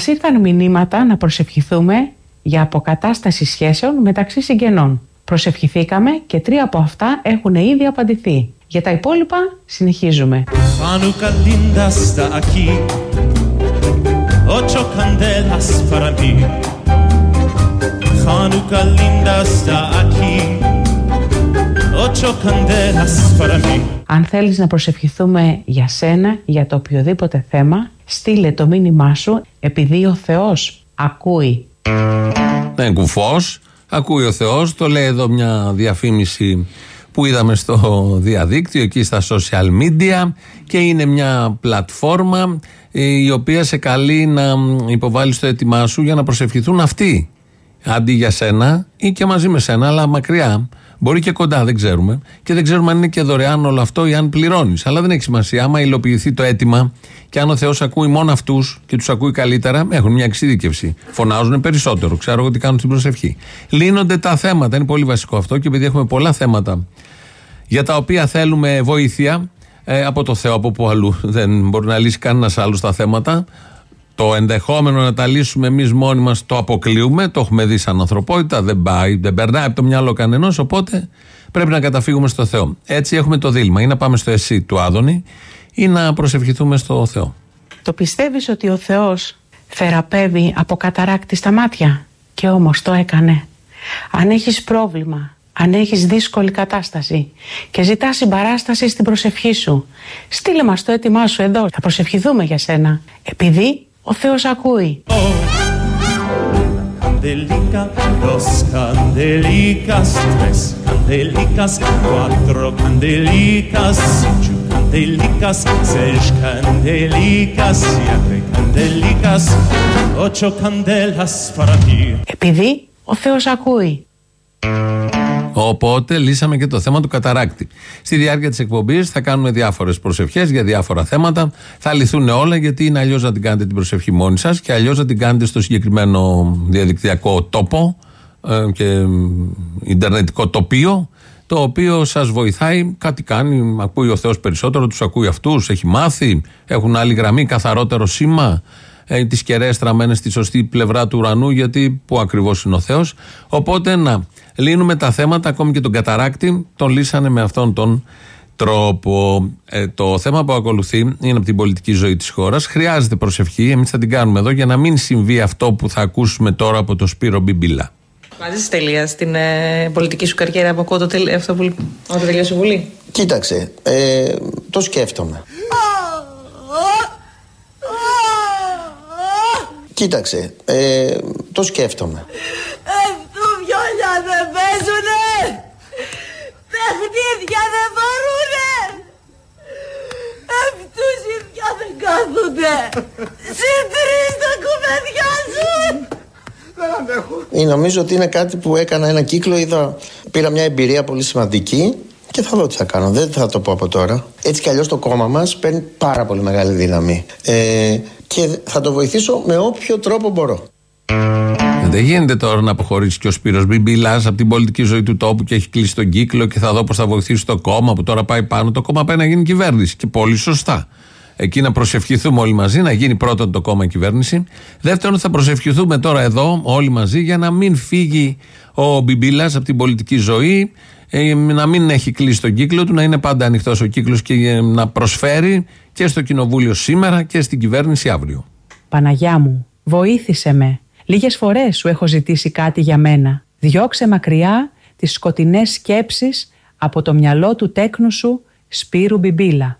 Μας ήρθαν μηνύματα να προσευχηθούμε για αποκατάσταση σχέσεων μεταξύ συγγενών. Προσευχηθήκαμε και τρία από αυτά έχουν ήδη απαντηθεί. Για τα υπόλοιπα συνεχίζουμε. Αν θέλεις να προσευχηθούμε για σένα, για το οποιοδήποτε θέμα, στείλε το μήνυμά σου επειδή ο Θεός ακούει. Δεν είναι κουφός, ακούει ο Θεός, το λέει εδώ μια διαφήμιση που είδαμε στο διαδίκτυο, εκεί στα social media. Και είναι μια πλατφόρμα ε, η οποία σε καλεί να υποβάλεις το έτοιμά σου για να προσευχηθούν αυτοί. Αντί για σένα ή και μαζί με σένα, αλλά μακριά. Μπορεί και κοντά, δεν ξέρουμε. Και δεν ξέρουμε αν είναι και δωρεάν όλο αυτό ή αν πληρώνεις. Αλλά δεν έχει σημασία. Άμα υλοποιηθεί το αίτημα και αν ο Θεός ακούει μόνο αυτούς και τους ακούει καλύτερα, έχουν μια εξειδίκευση. Φωνάζουν περισσότερο. Ξέρω εγώ τι κάνουν στην προσευχή. Λύνονται τα θέματα. Είναι πολύ βασικό αυτό και επειδή έχουμε πολλά θέματα για τα οποία θέλουμε βοήθεια ε, από το Θεό, από που αλλού δεν μπορεί να λύσει κανένας άλλος τα θέματα. Το ενδεχόμενο να τα λύσουμε εμείς μόνοι μας το αποκλείουμε. Το έχουμε δει σαν ανθρωπότητα. Δεν πάει, δεν περνάει από το μυαλό κανενός. Οπότε πρέπει να καταφύγουμε στο Θεό. Έτσι έχουμε το δίλημα. Ή να πάμε στο εσύ του Άδωνη ή να προσευχηθούμε στο Θεό. Το πιστεύεις ότι ο Θεός θεραπεύει από καταράκτη στα μάτια; Και όμως το έκανε. Αν έχεις πρόβλημα, αν έχεις δύσκολη κατάσταση και ζητάς συμπαράσταση στην προσευχή σου, στείλε μας το έτοιμά σου εδώ, θα προσευχηθούμε για σένα. Επειδή ο Θεός ακούει. Candelica, dos candelicas, tres candelicas, cuatro candelicas, cinco candelicas, seis candelicas, siete candelicas, ocho candelas para ti. Επειδή ο Θεός ακούει. Οπότε λύσαμε και το θέμα του καταράκτη. Στη διάρκεια της εκπομπής θα κάνουμε διάφορες προσευχές για διάφορα θέματα. Θα λυθούν όλα γιατί είναι αλλιώς να την κάνετε την προσευχή μόνοι σας και αλλιώς να την κάνετε στο συγκεκριμένο διαδικτυακό τόπο ε, και ιντερνετικό τοπίο το οποίο σας βοηθάει, κάτι κάνει, ακούει ο Θεός περισσότερο, τους ακούει αυτούς, έχει μάθει, έχουν άλλη γραμμή, καθαρότερο σήμα, ε, τις κεραίες στραμμένες στη σωστή πλευρά του ουρανού, γιατί που ακριβώς είναι ο Θεός. Οπότε να λύνουμε τα θέματα, ακόμη και τον καταράκτη, τον λύσανε με αυτόν τον τρόπο. Ε, το θέμα που ακολουθεί είναι από την πολιτική ζωή της χώρας. Χρειάζεται προσευχή. Εμείς θα την κάνουμε εδώ για να μην συμβεί αυτό που θα ακούσουμε τώρα από το Σπύρο Μπιμπίλα. Βάζεις τελεία στην ε, πολιτική σου καριέρα από το τελ... αυτό που όταν τελειώσει η Βουλή. Κοίταξε, ε, το σκέφτομαι. Κοίταξε, ε, το σκέφτομαι. Παιχνίδια δεν μπορούνε. Αυτούς οι δυο δεν κάθονται. Συντρεις τα κουβεντιά σου. Δεν Νομίζω ότι είναι κάτι που έκανα ένα κύκλο, είδα, πήρα μια εμπειρία πολύ σημαντική και θα δω τι θα κάνω. Δεν θα το πω από τώρα. Έτσι κι αλλιώς το κόμμα μας παίρνει πάρα πολύ μεγάλη δύναμη. Ε, και θα το βοηθήσω με όποιο τρόπο μπορώ. Δεν γίνεται τώρα να αποχωρήσει και ο Σπύρος Μπιμπίλα από την πολιτική ζωή του τόπου και έχει κλείσει τον κύκλο και θα δω πώς θα βοηθήσει το κόμμα που τώρα πάει πάνω. Το κόμμα πάει να γίνει κυβέρνηση. Και πολύ σωστά. Εκεί να προσευχηθούμε όλοι μαζί, να γίνει πρώτον το κόμμα κυβέρνηση. Δεύτερον, θα προσευχηθούμε τώρα εδώ όλοι μαζί για να μην φύγει ο Μπιμπίλας από την πολιτική ζωή, ε, να μην έχει κλείσει τον κύκλο του, να είναι πάντα ανοιχτός ο κύκλος και να προσφέρει και στο κοινοβούλιο σήμερα και στην κυβέρνηση αύριο. Παναγιά μου, βοήθησε με. Λίγες φορές σου έχω ζητήσει κάτι για μένα. Διώξε μακριά τις σκοτεινές σκέψεις από το μυαλό του τέκνου σου Σπύρου Μπιμπίλα.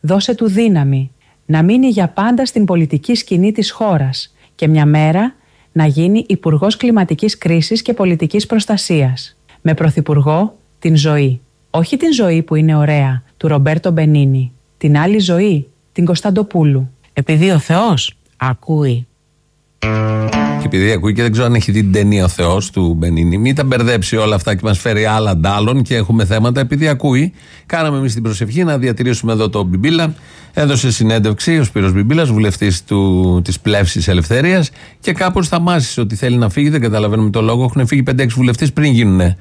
Δώσε του δύναμη να μείνει για πάντα στην πολιτική σκηνή της χώρας και μια μέρα να γίνει υπουργός Κλιματικής Κρίσης και Πολιτικής Προστασίας. Με πρωθυπουργό την ζωή. Όχι την ζωή που είναι ωραία, του Ρομπέρτο Μπενίνη. Την άλλη ζωή, την Κωνσταντοπούλου. Επειδή ο Θεός ακούει. Και επειδή ακούει και δεν ξέρω αν έχει δει την ταινία Ο Θεός του Μπενίνη, μην τα μπερδέψει όλα αυτά και μας φέρει άλλα ντάλλον και έχουμε θέματα. Επειδή ακούει, κάναμε εμείς την προσευχή να διατηρήσουμε εδώ το Μπιμπίλα. Έδωσε συνέντευξη ο Σπύρος Μπιμπίλας, βουλευτής της Πλεύσης Ελευθερίας, και κάπως θαμάσει ότι θέλει να φύγει. Δεν καταλαβαίνουμε το λόγο. Έχουν φύγει 5-6 βουλευτές πριν γίνουν,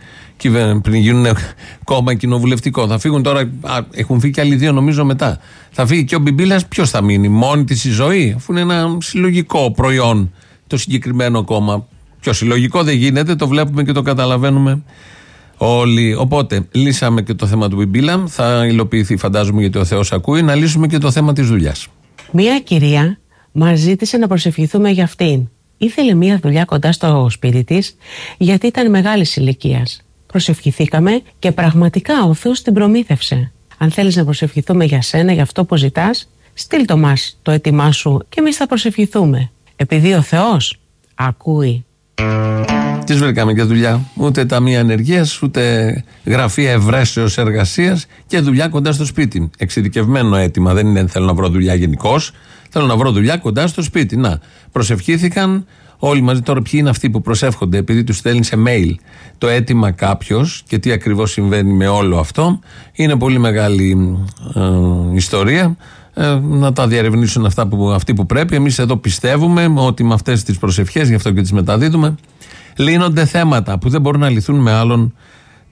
πριν γίνουν κόμμα κοινοβουλευτικό. Θα φύγουν τώρα, έχουν φύγει και άλλοι δύο νομίζω μετά. Θα φύγει και ο Μπιμπίλας, ποιος θα μείνει, μόνη της η ζωή, αφού είναι ένα συλλογικό προϊόν το συγκεκριμένο κόμμα. Πιο συλλογικό δεν γίνεται, το βλέπουμε και το καταλαβαίνουμε όλοι. Οπότε, λύσαμε και το θέμα του Μπιμπίλα. Θα υλοποιηθεί, φαντάζομαι, γιατί ο Θεός ακούει, να λύσουμε και το θέμα της δουλειάς. Μία κυρία μας ζήτησε να προσευχηθούμε για αυτήν. Ήθελε μία δουλειά κοντά στο σπίτι της, γιατί ήταν μεγάλης ηλικίας. Προσευχηθήκαμε και πραγματικά ο Θεός την προμήθευσε. Αν θέλεις να προσευχηθούμε για σένα, για αυτό που ζητάς, στείλ το μας το έτοιμά σου και εμείς θα προσευχηθούμε. Επειδή ο Θεός ακούει. Τις βρήκαμε και δουλειά. Ούτε ταμεία ενεργεία, ούτε γραφεία ευρέσεως εργασίας και δουλειά κοντά στο σπίτι. Εξειδικευμένο αίτημα. Δεν είναι θέλω να βρω δουλειά γενικώ. Θέλω να βρω δουλειά κοντά στο σπίτι. Να, προσευχήθηκαν όλοι μαζί. Τώρα, ποιοι είναι αυτοί που προσεύχονται, επειδή τους στέλνει σε mail το αίτημα κάποιος και τι ακριβώς συμβαίνει με όλο αυτό. Είναι πολύ μεγάλη ε, ιστορία. Ε, να τα διαρευνήσουν αυτά που, αυτοί που πρέπει. Εμείς εδώ πιστεύουμε ότι με αυτές τις προσευχές, γι' αυτό και τις μεταδίδουμε, λύνονται θέματα που δεν μπορούν να λυθούν με άλλον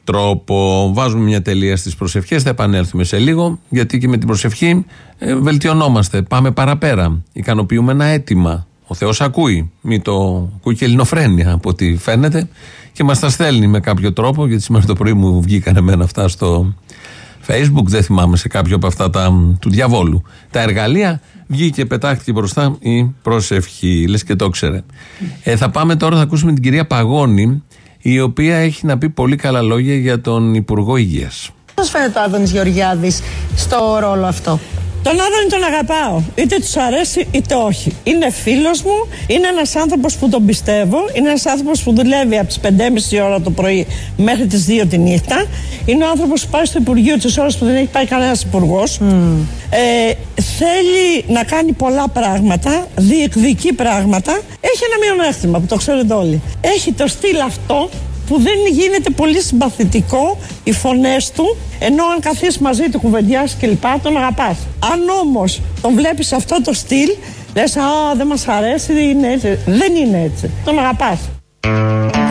τρόπο. Βάζουμε μια τελεία στις προσευχές, θα επανέλθουμε σε λίγο, γιατί και με την προσευχή ε, βελτιωνόμαστε. Πάμε παραπέρα. Ικανοποιούμε ένα αίτημα. Ο Θεός ακούει. Μην το ακούει και ελληνοφρένεια από ό,τι φαίνεται και μας τα στέλνει με κάποιο τρόπο. Γιατί σήμερα το πρωί μου βγήκαν εμένα αυτά στο Facebook, δεν θυμάμαι σε κάποιο από αυτά τα, του διαβόλου. Τα εργαλεία βγήκε, πετάχτηκε μπροστά η προσευχή. Λες και το ξέρε. Ε, θα πάμε τώρα, θα ακούσουμε την κυρία Παγώνη, η οποία έχει να πει πολύ καλά λόγια για τον Υπουργό Υγείας. Πώς φαίνεται ο Άδωνης Γεωργιάδης στο ρόλο αυτό; Τον Άδωνη τον αγαπάω. Είτε τους αρέσει είτε όχι. Είναι φίλος μου, είναι ένας άνθρωπος που τον πιστεύω, είναι ένας άνθρωπος που δουλεύει από τις 5.30 ώρα το πρωί μέχρι τις 2 τη νύχτα. Είναι ο άνθρωπος που πάει στο Υπουργείο τις ώρες που δεν έχει πάει κανένας υπουργός. Ε, θέλει να κάνει πολλά πράγματα, διεκδικεί πράγματα. Έχει ένα μειονέκτημα που το ξέρετε όλοι. Έχει το στυλ αυτό που δεν γίνεται πολύ συμπαθητικό οι φωνές του, ενώ αν καθίσεις μαζί του κουβεντιάσεις κλπ. τον αγαπάς. Αν όμως τον βλέπεις αυτό το στυλ, λες, Α, δεν μας αρέσει, είναι έτσι. Δεν είναι έτσι. Τον αγαπάς.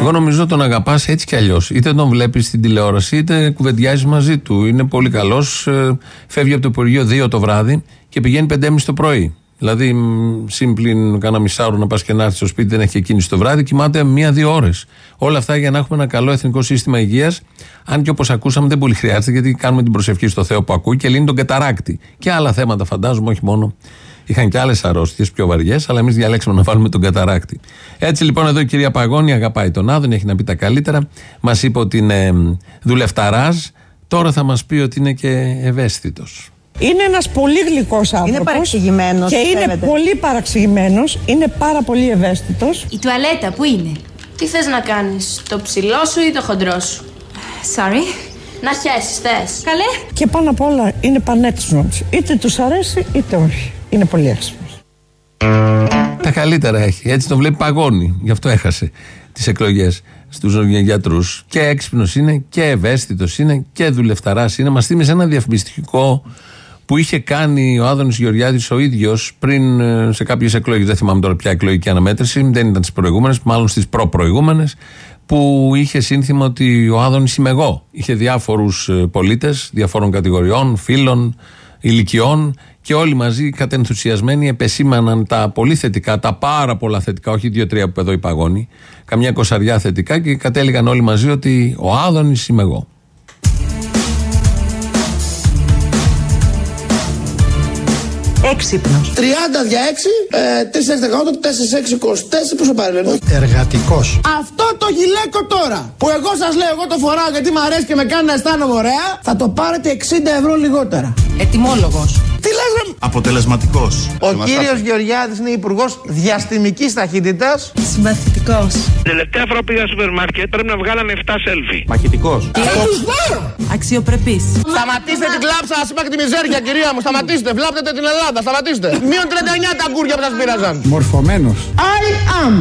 Εγώ νομίζω τον αγαπάς έτσι κι αλλιώς. Είτε τον βλέπεις στην τηλεόραση, είτε κουβεντιάζεις μαζί του. Είναι πολύ καλός. Ε, φεύγει από το Υπουργείο 2 το βράδυ και πηγαίνει 5.30 το πρωί. Δηλαδή, σύμπλην κάνα μισάωρο να πας και να έρθεις στο σπίτι, δεν έχει εκείνη το βράδυ, κοιμάται μία-δύο ώρες. Όλα αυτά για να έχουμε ένα καλό εθνικό σύστημα υγείας. Αν και όπως ακούσαμε, δεν πολύ χρειάζεται, γιατί κάνουμε την προσευχή στο Θεό που ακούει και λύνει τον καταράκτη. Και άλλα θέματα, φαντάζομαι, όχι μόνο. Είχαν και άλλες αρρώστιες πιο βαριές, αλλά εμείς διαλέξαμε να βάλουμε τον καταράκτη. Έτσι λοιπόν, εδώ η κυρία Παγώνη αγαπάει τον Άδων, έχει να πει τα καλύτερα. Μας είπε ότι είναι δουλευταράς. Τώρα θα μας πει ότι είναι και ευαίσθητος. Είναι ένας πολύ γλυκός άνθρωπος. Είναι παραξηγημένος. Και είναι πολύ παραξηγημένος. Είναι πάρα πολύ ευαίσθητος. Η τουαλέτα που είναι; Τι θες να κάνεις, το ψηλό σου ή το χοντρό σου; Sorry. Να χέσεις, θες. Καλέ. Και πάνω απ' όλα είναι πανέξυπνος. Είτε τους αρέσει είτε όχι. Είναι πολύ έξυπνος. Τα καλύτερα έχει. Έτσι τον βλέπει παγώνει. Γι' αυτό έχασε τις εκλογές στους γιατρού. Και έξυπνος είναι και ευαίσθητος είναι και δουλευταράς είναι. Μας θύμισε ένα διαφημιστικό που είχε κάνει ο Άδωνης Γεωργιάδης ο ίδιος πριν ε, σε κάποιες εκλογές. Δεν θυμάμαι τώρα ποια εκλογική αναμέτρηση, δεν ήταν στις προηγούμενες, μάλλον στις προ-προηγούμενες, που είχε σύνθημα ότι ο Άδωνης είμαι εγώ. Είχε διάφορους ε, πολίτες, διαφόρων κατηγοριών, φίλων, ηλικιών και όλοι μαζί κατενθουσιασμένοι επεσήμαναν τα πολύ θετικά, τα πάρα πολλά θετικά, όχι δύο-τρία που εδώ υπαγώνει, καμιά κοσαριά θετικά και κατέληγαν όλοι μαζί ότι ο Άδωνης είμαι εγώ. Έξυπνος. 30 δια 6, ε, 4 18, 4 24, πόσο πάρει Εργατικός. Αυτό το γυλαίκο τώρα, που εγώ σας λέω, εγώ το φοράω γιατί μου αρέσει και με κάνει να αισθάνομαι ωραία, θα το πάρετε 60 ευρώ λιγότερα. Ετοιμόλογος. Τι λες ρε Αποτελεσματικός. Ο κύριος Γεωργιάδης είναι υπουργός διαστημικής ταχύτητας. Συμπαθητικός. Τελευταία φορά πήγα στο σούπερ μάρκετ πρέπει να βγάλανε 7 σέλφι. Μαχητικός. Αξιοπρεπής. Σταματήστε την κλάψα, σα είπα και τη μιζέρια, κυρία μου. Σταματήστε. Βλάπτετε την Ελλάδα. Σταματήστε. Μείον 39 τα κούρια που σας πήραζαν. Μορφωμένος. I am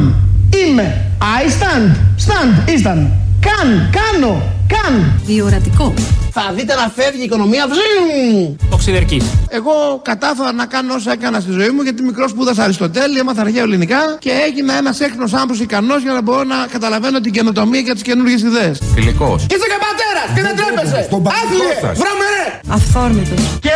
Είμαι. I stand. Stand. Ήσταν. Καν. Κάνω. Καν. Διορατικό. Θα δείτε να φεύγει η οικονομία. Βζζιμ. Οξυδερκής. Εγώ κατάφερα να κάνω όσα έκανα στη ζωή μου γιατί μικρός σπούδασα Αριστοτέλη, έμαθα αρχαία ελληνικά και έγινα ένας έξυπνο άνθρωπος ικανός για να μπορώ να καταλαβαίνω την καινοτομία και τις καινούργιες ιδέες. Φιλικός. Είσαι και πατέρας και δεν τρέπεσαι; Άθλιε, βρωμερέ. Αυθόρμητος. Και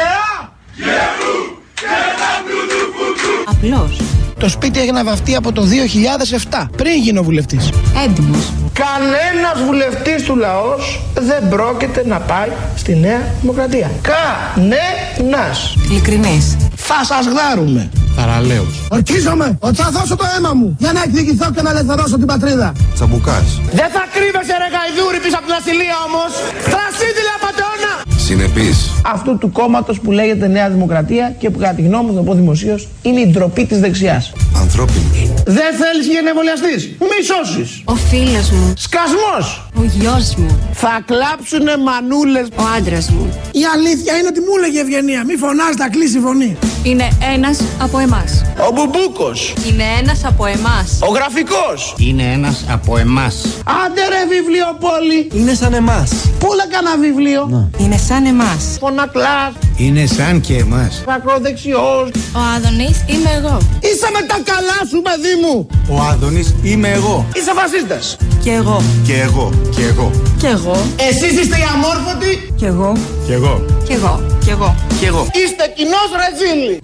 Απλός. Το σπίτι έγινε βαφτεί από το 2007, πριν γίνω βουλευτής. Έντιμος. Κανένας βουλευτής του λαός δεν πρόκειται να πάει στη Νέα Δημοκρατία. Κανένας. Ειλικρινής. Θα σας γδάρουμε. Θαραλέος. Ορκίζομαι ότι θα δώσω το αίμα μου για να εκδικηθώ και να ελευθερώσω την πατρίδα. Τσαμπουκάς. Δεν θα κρύβεσαι ρε γαϊδούρη πίσω από την ασυλία όμως. Θρασίδηλα απατεώνα. Συνεπής. Αυτού του κόμματος που λέγεται Νέα Δημοκρατία και που κατά τη γνώμη μου, θα το πω δημοσίως, είναι η ντροπή της δεξιάς. Ανθρώπινος. Δεν θέλεις για να εμβολιαστεί. Μη σώσεις. Ο φίλος μου. Σκασμός. Ο γιος μου. Θα κλάψουνε μανούλες. Ο άντρας μου. Η αλήθεια είναι ότι μου έλεγε η Ευγενία. Μη φωνάζει, θα κλείσει η φωνή. Είναι ένας από εμάς. Ο Μπουμπούκος. Είναι ένας από εμάς. Ο γραφικός. Είναι ένας από εμάς. Άντε ρε βιβλιοπόλη. Είναι σαν εμάς. Πούλα κανένα βιβλίο. Είναι σαν εμάς. Φωνακλάς. Είναι σαν και εμάς. Ακροδεξιός. Ο Άδωνης είμαι εγώ. Είσαι με τα καλά σου, παιδί μου. Ο Άδωνης είμαι εγώ. Είσαι φασίστας. Κι εγώ. Και εγώ. Και εγώ. Κι εγώ. Εσείς είστε οι αμόρφωτοι. Κι εγώ. Και εγώ. Κι εγώ. Κι εγώ. Και εγώ. Είστε κοινός ρετζίλι.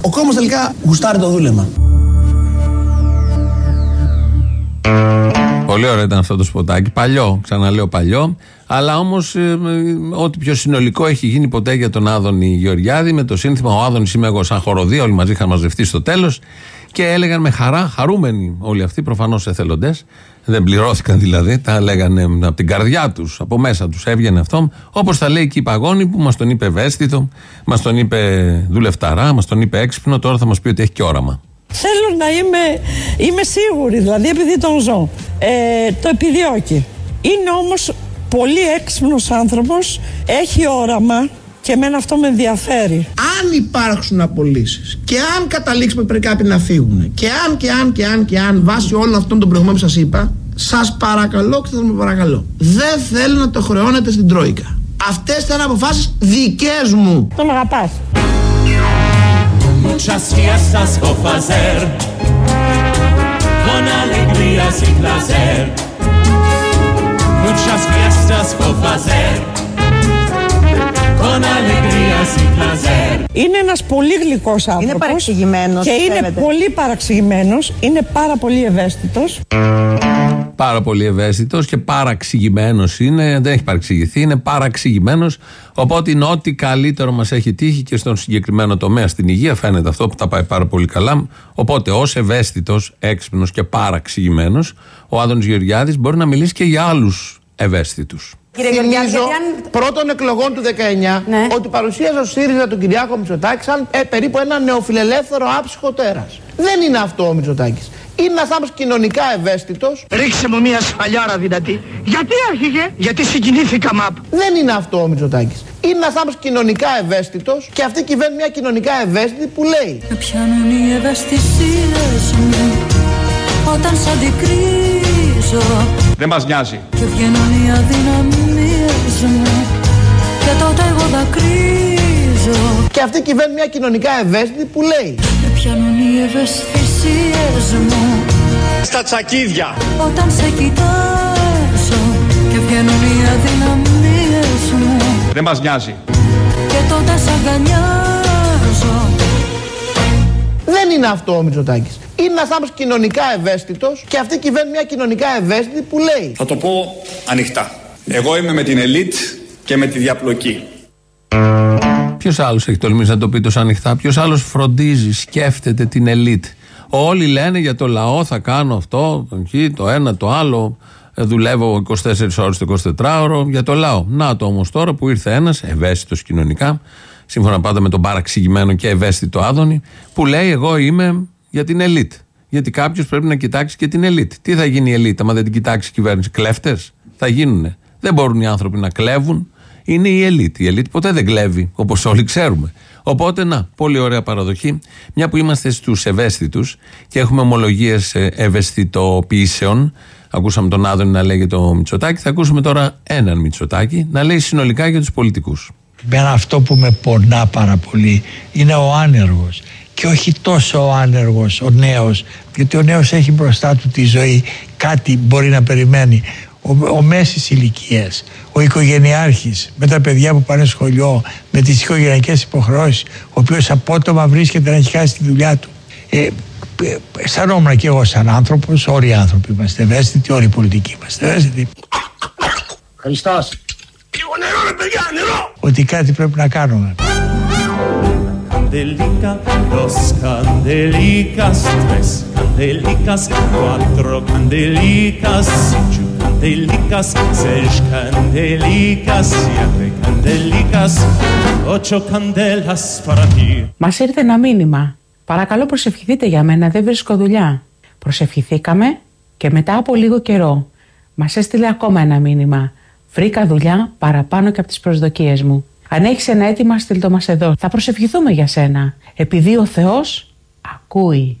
Ο κόμμα τελικά γουστάρει το δούλεμα. Πολύ ωραίο ήταν αυτό το σποτάκι. Παλιό, ξαναλέω παλιό. Αλλά όμως ό,τι πιο συνολικό έχει γίνει ποτέ για τον Άδωνη Γεωργιάδη με το σύνθημα Ο Άδωνης είμαι εγώ σαν χοροδία. Όλοι μαζί είχαν μαζευτεί στο τέλος και έλεγαν με χαρά, χαρούμενοι όλοι αυτοί, προφανώς εθελοντές. Δεν πληρώθηκαν δηλαδή, τα λέγανε από την καρδιά τους, από μέσα τους έβγαινε αυτό. Όπως τα λέει και η Παγώνη που μας τον είπε ευαίσθητο, μας τον είπε δουλευταρά, μας τον είπε έξυπνο. Τώρα θα μας πει ότι έχει και όραμα. Θέλω να είμαι, είμαι σίγουρη, δηλαδή επειδή τον ζω. Ε, το επιδιώκει. Είναι όμως πολύ έξυπνος άνθρωπος, έχει όραμα και εμένα αυτό με ενδιαφέρει. Αν υπάρξουν απολύσεις και αν καταλήξουμε ότι πρέπει κάποιοι να φύγουν και αν και αν και αν και αν βάσει όλων αυτών των προηγούμενων που σας είπα σας παρακαλώ και θα με παρακαλώ δεν θέλω να το χρεώνετε στην Τρόικα. Αυτές ήταν αποφάσεις δικές μου. Τον αγαπάς. Muchas fiestas por fazer, con alegrías y placer. Muchas fiestas por fazer, con alegrías y placer. Είναι ένας πολύ γλυκός άνθρωπος. παραξηγημένος, Και είναι πιστεύετε. πολύ παραξηγημένος, είναι πάρα πολύ ευαίσθητος. Πάρα πολύ ευαίσθητος και παραξηγημένος είναι. Δεν έχει παραξηγηθεί, είναι παραξηγημένος. Οπότε είναι ό,τι καλύτερο μας έχει τύχει και στον συγκεκριμένο τομέα στην υγεία. Φαίνεται αυτό που τα πάει πάρα πολύ καλά. Οπότε ως ευαίσθητος, έξυπνος και παραξηγημένος, ο Άδωνης Γεωργιάδης μπορεί να μιλήσει και για άλλους ευαίσθητους. Κύριε Γεωργιάδη, Θυμίζω γιατί αν- πρώτων εκλογών του 19 Ναι. ότι παρουσίαζε ο ΣΥΡΙΖΑ τον Κυριάκο Μητσοτάκη σαν ε, περίπου ένα νεοφιλελεύθερο άψυχο τέρας. Δεν είναι αυτό ο Μητσοτάκης. Είναι ένας άνθρωπος κοινωνικά ευαίσθητος. Ρίξε μου μια σφαλιάρα δυνατή. Γιατί άρχιγε, γιατί συγκινήθηκα μαπ. Δεν είναι αυτό ο Μητσοτάκης. Είναι ένας άνθρωπος κοινωνικά ευαίσθητος και αυτή κυβέρνει μια κοινωνικά ευαίσθητη που λέει Με πιάνουν οι ευαισθησίες μου Όταν σ' αντικρίζω Δεν μας νοιάζει. Και βγαίνουν οι αδυναμίες μου Και τότε εγώ δακρύζω Και αυτή κυβέρνει μια κοινωνικά ευαίσθητη που λέει Με πιάνουν οι ευαισθησίες μου Στα τσακίδια. Όταν σε κοιτάζω Και βγαίνουν οι αδυναμίες μου Δεν μας νοιάζει. Και τότε σ' αγκαλιάζω Δεν είναι αυτό ο Μητσοτάκης. Είναι ένας άνθρωπος κοινωνικά ευαίσθητος και αυτή κυβέρνει μια κοινωνικά ευαίσθητη που λέει Θα το πω ανοιχτά. Εγώ είμαι με την ελίτ και με τη διαπλοκή. Ποιος άλλος έχει τολμήσει να το πει τόσο ανοιχτά, ποιος άλλος φροντίζει, σκέφτεται την ελίτ; Όλοι λένε για το λαό θα κάνω αυτό, το εκεί, το ένα, το άλλο. ε, Δουλεύω 24 ώρες το 24ωρο για το λαό. Να το όμως τώρα που ήρθε ένας, ευαίσθητος κοινωνικά, σύμφωνα πάντα με τον παραξηγημένο και ευαίσθητο Άδωνη, που λέει: Εγώ είμαι για την ελίτ. Γιατί κάποιος πρέπει να κοιτάξει και την ελίτ. Τι θα γίνει η ελίτ, άμα δεν την κοιτάξει η κυβέρνηση, κλέφτες; Θα γίνουνε. Δεν μπορούν οι άνθρωποι να κλέβουν. Είναι η ελίτ. Η ελίτ ποτέ δεν κλέβει, όπως όλοι ξέρουμε. Οπότε, να, πολύ ωραία παραδοχή. Μια που είμαστε στους ευαίσθητους και έχουμε ομολογίες ευαισθητοποιήσεων. Ακούσαμε τον Άδωνη να λέει για το Μητσοτάκι. Θα ακούσουμε τώρα έναν Μητσοτάκι να λέει συνολικά για τους πολιτικούς. Εμένα αυτό που με πονά πάρα πολύ είναι ο άνεργος και όχι τόσο ο άνεργος, ο νέος γιατί ο νέος έχει μπροστά του τη ζωή κάτι μπορεί να περιμένει ο, ο μέσης ηλικίας, ο οικογενειάρχης με τα παιδιά που πάνε σχολείο με τις οικογενειακές υποχρεώσεις ο οποίος απότομα βρίσκεται να έχει χάσει τη δουλειά του ε, ε, αισθανόμουν και εγώ σαν άνθρωπος όλοι οι άνθρωποι είμαστε ευαίσθητοι όλοι οι πολιτικοί είμαστε ευαίσθητοι Χριστός. Λίγο νερό ρε παιδιά, νερό. ότι κάτι πρέπει να κάνουμε Candelica, dos candelicas, tres candelicas, cuatro candelicas, cinco candelicas, seis candelicas, siete candelicas, ocho candelas para ti. Μας ήρθε ένα μήνυμα. Παρακαλώ προσευχηθείτε για μένα, δεν βρίσκω δουλειά. Προσευχηθήκαμε και μετά από λίγο καιρό μας έστειλε ακόμα ένα μήνυμα. Βρήκα δουλειά παραπάνω και από τις προσδοκίες μου. Αν έχεις ένα αίτημα, στείλ το μας εδώ. Θα προσευχηθούμε για σένα. Επειδή ο Θεός ακούει.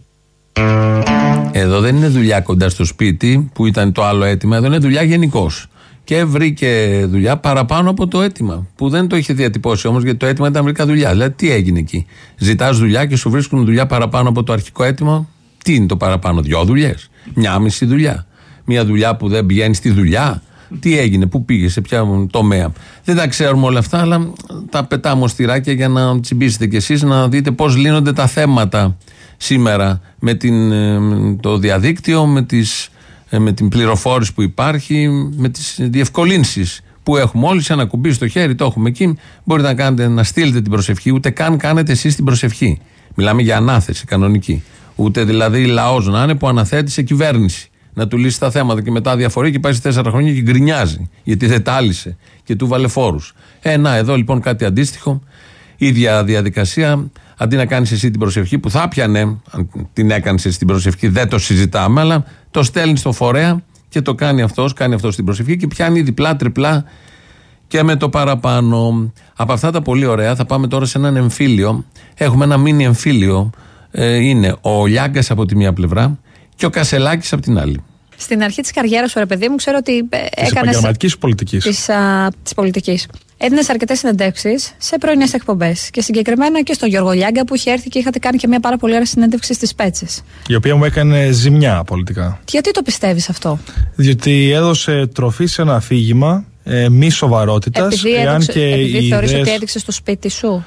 Εδώ δεν είναι δουλειά κοντά στο σπίτι που ήταν το άλλο αίτημα, εδώ είναι δουλειά γενικώς. Και βρήκε δουλειά παραπάνω από το αίτημα. Που δεν το είχε διατυπώσει όμως γιατί το αίτημα ήταν βρήκα δουλειά. Δηλαδή τι έγινε εκεί; Ζητάς δουλειά και σου βρίσκουν δουλειά παραπάνω από το αρχικό αίτημα; Τι είναι το παραπάνω, δυο δουλειές; Μια μισή δουλειά. Μια δουλειά που δεν πηγαίνει στη δουλειά; Τι έγινε, πού πήγε, σε ποια τομέα. Δεν τα ξέρουμε όλα αυτά, αλλά τα πετάμε ω τυράκια για να τσιμπήσετε κι εσείς να δείτε πώς λύνονται τα θέματα σήμερα με την, ε, το διαδίκτυο, με, τις, ε, με την πληροφόρηση που υπάρχει, με τις διευκολύνσεις που έχουμε όλοι σε ένα κουμπί στο χέρι, το έχουμε εκεί. Μπορείτε να, κάνετε, να στείλετε την προσευχή, ούτε καν κάνετε εσείς την προσευχή. Μιλάμε για ανάθεση κανονική. Ούτε δηλαδή λαός να είναι που αναθέτει σε κυβέρνηση να του λύσει τα θέματα και μετά διαφορεί και πάει σε τέσσερα χρόνια και γκρινιάζει γιατί δεν τάλισε και του βάλε φόρους. Ε, να, εδώ λοιπόν κάτι αντίστοιχο. ίδια διαδικασία. Αντί να κάνεις εσύ την προσευχή που θα πιανε, αν την έκανες εσύ την προσευχή, δεν το συζητάμε, αλλά το στέλνεις στο φορέα και το κάνει αυτός, κάνει αυτός την προσευχή και πιάνει διπλά, τριπλά και με το παραπάνω. Από αυτά τα πολύ ωραία θα πάμε τώρα σε έναν εμφύλιο. Έχουμε ένα μίνι εμφύλιο. Ε, είναι ο Λιάγκας από τη μία πλευρά και ο Κασελάκης από την άλλη. Στην αρχή της καριέρας σου, ρε παιδί μου, ξέρω ότι έκανε. Της επαγγελματικής πολιτικής. Της πολιτικής. Έδινες αρκετές συνεντεύξεις σε πρωινές εκπομπές. Και συγκεκριμένα και στον Γιώργο Λιάγκα που είχε έρθει και είχατε κάνει και μια πάρα πολύ ωραία συνέντευξη στις Πέτσες. Η οποία μου έκανε ζημιά πολιτικά. Γιατί το πιστεύεις αυτό, Διότι έδωσε τροφή σε ένα αφήγημα ε, μη σοβαρότητας. Επειδή, έδειξε, και επειδή θεωρείς ιδέες... ότι έδειξες στο σπίτι σου;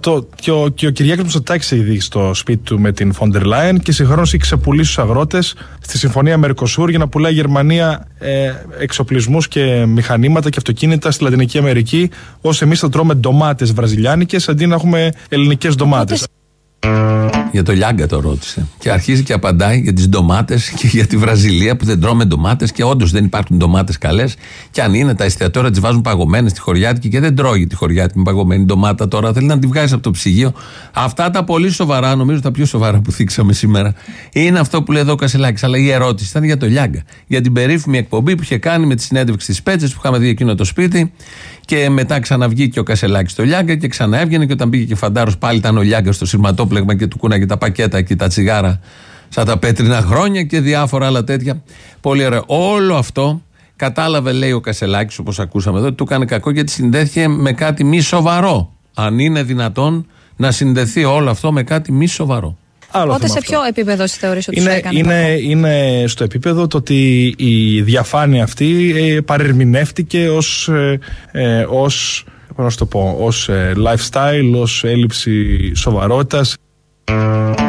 Το, και ο, και ο Κυριάκος Μητσοτάκης έχει στο σπίτι του με την Φόντερ Λάιεν και συγχρόνως έχει ξεπουλήσει στους αγρότες στη συμφωνία Μερκοσούρ για να πουλάει η Γερμανία ε, εξοπλισμούς και μηχανήματα και αυτοκίνητα στη Λατινική Αμερική ώστε εμείς θα τρώμε ντομάτες βραζιλιάνικες αντί να έχουμε ελληνικές ντομάτες. Για το Λιάγκα το ρώτησε. Και αρχίζει και απαντάει για τις ντομάτες και για τη Βραζιλία που δεν τρώμε ντομάτες και όντως δεν υπάρχουν ντομάτες καλές. Και αν είναι, τα εστιατόρια τις βάζουν παγωμένες στη χωριάτικη και δεν τρώγει τη χωριάτικη με παγωμένη ντομάτα τώρα. Θέλει να τη βγάζει από το ψυγείο. Αυτά τα πολύ σοβαρά, νομίζω τα πιο σοβαρά που θίξαμε σήμερα, είναι αυτό που λέει εδώ ο Κασελάκης. Αλλά η ερώτηση ήταν για το Λιάγκα. Για την περίφημη εκπομπή που είχε κάνει με τη συνέντευξη τη Πέτσες που είχαμε δει εκείνο το σπίτι και μετά ξαναβγήκε ο Κασελάκης στο Λιάγκα και ξαναέβγαινε και όταν πήγε και φαντάρος πάλι ήταν ο Λιάγκας στο σειρματόπλεγμα και του κούναγε τα πακέτα και τα τσιγάρα σαν τα πέτρινα χρόνια και διάφορα άλλα τέτοια. Πολύ ωραία. Όλο αυτό κατάλαβε, λέει ο Κασελάκης, όπως ακούσαμε εδώ, ότι του έκανε κακό γιατί συνδέθηκε με κάτι μη σοβαρό. Αν είναι δυνατόν να συνδεθεί όλο αυτό με κάτι μη σοβαρό. Άλλο Οπότε σε ποιο επίπεδο θεωρείς ότι είναι, σου έκανε είναι, είναι στο επίπεδο το ότι η διαφάνεια αυτή ε, παρερμηνεύτηκε ως, ε, ε, ως, να το πω, ως ε, lifestyle, ως έλλειψη σοβαρότητας.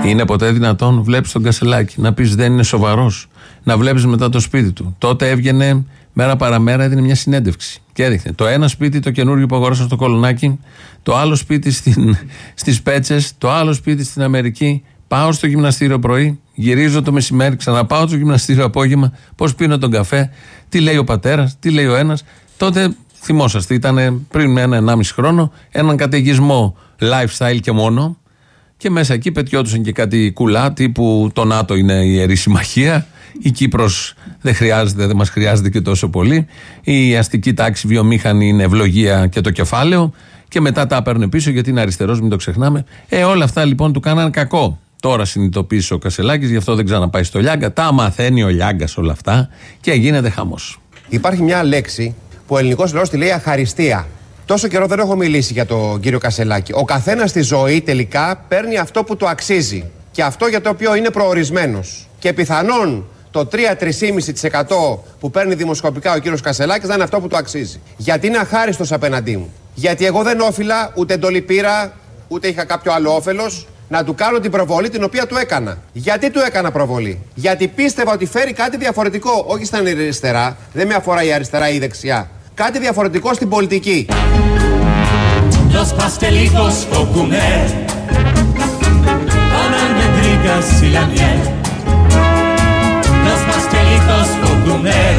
Είναι ποτέ δυνατόν, βλέπεις τον Κασελάκη, να πεις δεν είναι σοβαρός, να βλέπεις μετά το σπίτι του. Τότε έβγαινε μέρα παραμέρα, έδινε μια συνέντευξη και έδειχνε το ένα σπίτι το καινούργιο που αγοράσα στο Κολονάκι, το άλλο σπίτι στην, στις Πέτσες, το άλλο σπίτι στην Αμερική, Πάω στο γυμναστήριο πρωί, γυρίζω το μεσημέρι, ξαναπάω στο γυμναστήριο απόγευμα, πώς πίνω τον καφέ, τι λέει ο πατέρας, τι λέει ο ένας. Τότε θυμόσαστε, ήταν πριν ένα-ενάμιση χρόνο, έναν καταιγισμό lifestyle και μόνο. Και μέσα εκεί πετιόντουσαν και κάτι κουλά τύπου το ΝΑΤΟ είναι η ιερή συμμαχία. Η Κύπρος δεν χρειάζεται, δεν μας χρειάζεται και τόσο πολύ. Η αστική τάξη βιομήχανη είναι ευλογία και το κεφάλαιο. Και μετά τα παίρνουν πίσω γιατί είναι αριστερός, μην το ξεχνάμε. Ε, όλα αυτά λοιπόν του κάναν κακό. Τώρα συνειδητοποίησε ο Κασελάκης, γι' αυτό δεν ξαναπάει στο Λιάγκα. Τα μαθαίνει ο Λιάγκας όλα αυτά και γίνεται χαμός. Υπάρχει μια λέξη που ο ελληνικός λαός τη λέει αχαριστία. Τόσο καιρό δεν έχω μιλήσει για τον κύριο Κασελάκη. Ο καθένας στη ζωή τελικά παίρνει αυτό που του αξίζει. Και αυτό για το οποίο είναι προορισμένος. Και πιθανόν το 3-3,5% που παίρνει δημοσκοπικά ο κύριος Κασελάκης να είναι αυτό που του αξίζει. Γιατί είναι αχάριστος απέναντί μου. Γιατί εγώ δεν όφιλα, ούτε εντολή πήρα, ούτε είχα κάποιο άλλο όφελος να του κάνω την προβολή την οποία του έκανα. Γιατί του έκανα προβολή; Γιατί πίστευα ότι φέρει κάτι διαφορετικό. Όχι στα αριστερά, δεν με αφορά η αριστερά ή η δεξιά. Κάτι διαφορετικό στην πολιτική. Los pastelitos comer con almendricas y la miel. Los pastelitos comer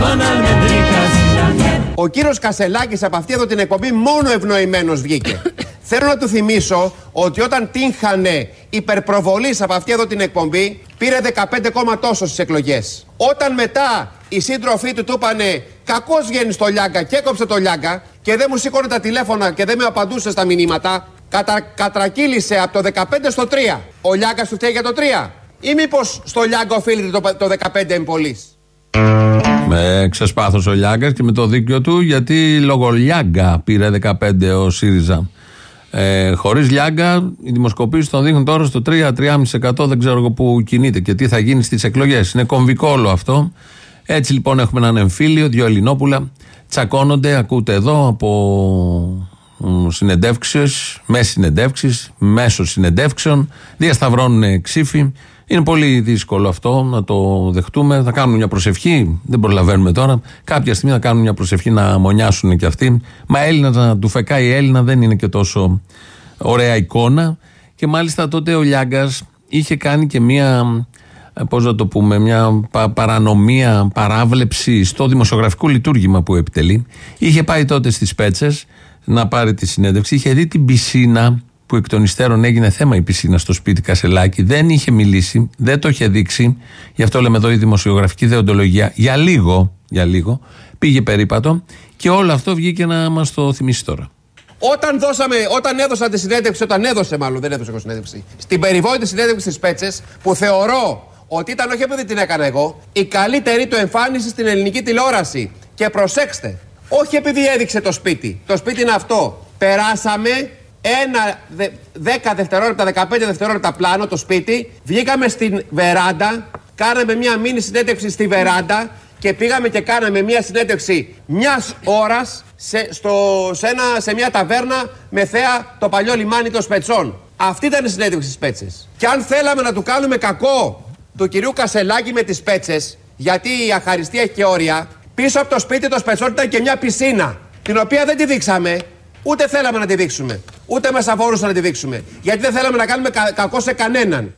con almendricas y la miel. Ο κύριος Κασελάκης από αυτή εδώ την εκπομπή μόνο ευνοημένος βγήκε. Θέλω να του θυμίσω ότι όταν τύχανε υπερπροβολής από αυτή εδώ την εκπομπή πήρε 15 κόμμα τόσο στις εκλογές. Όταν μετά οι σύντροφοί του του είπανε κακός βγαίνεις στο Λιάγκα και έκοψε το Λιάγκα και δεν μου σήκωνε τα τηλέφωνα και δεν με απαντούσε στα μηνύματα κατα, κατρακύλησε από το 15 στο 3. Ο Λιάγκας του φταίει για το 3. Ή μήπως στο Λιάγκα οφείλεται το, το 15 εμπολής. Με ξεσπάθο ο Λιάγκας και με το δίκιο του, γιατί λόγω Λιάγκα πήρε 15 ο ΣΥΡΙΖΑ. Ε, Χωρίς Λιάγκα, οι δημοσκοπήσεις τον δείχνουν τώρα στο 3-3,5% δεν ξέρω εγώ πού κινείται και τι θα γίνει στις εκλογές. Είναι κομβικό όλο αυτό. Έτσι λοιπόν έχουμε έναν εμφύλιο, δύο Ελληνόπουλα τσακώνονται, ακούτε εδώ από συνεντεύξεις, με συνεντεύξεις, μέσω συνεντεύξεων, διασταυρώνουν ξύφη. Είναι πολύ δύσκολο αυτό να το δεχτούμε. Θα κάνουμε μια προσευχή, δεν προλαβαίνουμε τώρα. Κάποια στιγμή θα κάνουν μια προσευχή να μονιάσουν και αυτοί. Μα Έλληνα να του φεκάει Έλληνα δεν είναι και τόσο ωραία εικόνα. Και μάλιστα τότε ο Λιάγκας είχε κάνει και μια πώς να το πούμε, μια παρανομία, παράβλεψη στο δημοσιογραφικό λειτουργήμα που επιτελεί. Είχε πάει τότε στις Πέτσες να πάρει τη συνέντευξη, είχε δει την πισίνα που εκ των υστέρων έγινε θέμα η πισίνα στο σπίτι Κασελάκη, δεν είχε μιλήσει, δεν το είχε δείξει. Γι' αυτό λέμε εδώ η δημοσιογραφική δεοντολογία. Για λίγο, για λίγο, πήγε περίπατο και όλο αυτό βγήκε να μας το θυμίσει τώρα. Όταν, δώσαμε, όταν έδωσα τη συνέντευξη, όταν έδωσε μάλλον, δεν έδωσε εγώ συνέντευξη, στην περιβόητη συνέντευξη τη Πέτσες, που θεωρώ ότι ήταν όχι επειδή την έκανα εγώ, η καλύτερη του εμφάνιση στην ελληνική τηλεόραση. Και προσέξτε, όχι επειδή έδειξε το σπίτι. Το σπίτι είναι αυτό. Περάσαμε ένα 10 δευτερόλεπτα, 15 δευτερόλεπτα πλάνο το σπίτι, βγήκαμε στην βεράντα, κάναμε μια μήνυ συνέντευξη στη βεράντα και πήγαμε και κάναμε μια συνέντευξη μιας ώρας σε, σε, σε μια ταβέρνα με θέα το παλιό λιμάνι των Σπετσών. Αυτή ήταν η συνέντευξη τη Πέτσες. Και αν θέλαμε να του κάνουμε κακό του κυρίου Κασελάκη με τις Πέτσες, γιατί η αχαριστία έχει και όρια, πίσω από το σπίτι των Σπετσών ήταν και μια πισίνα, την οποία δεν τη δείξαμε, ούτε θέλαμε να τη δείξουμε. Ούτε μα αφορούσε να τη δείξουμε. Γιατί δεν θέλαμε να κάνουμε κα, κακό σε κανέναν.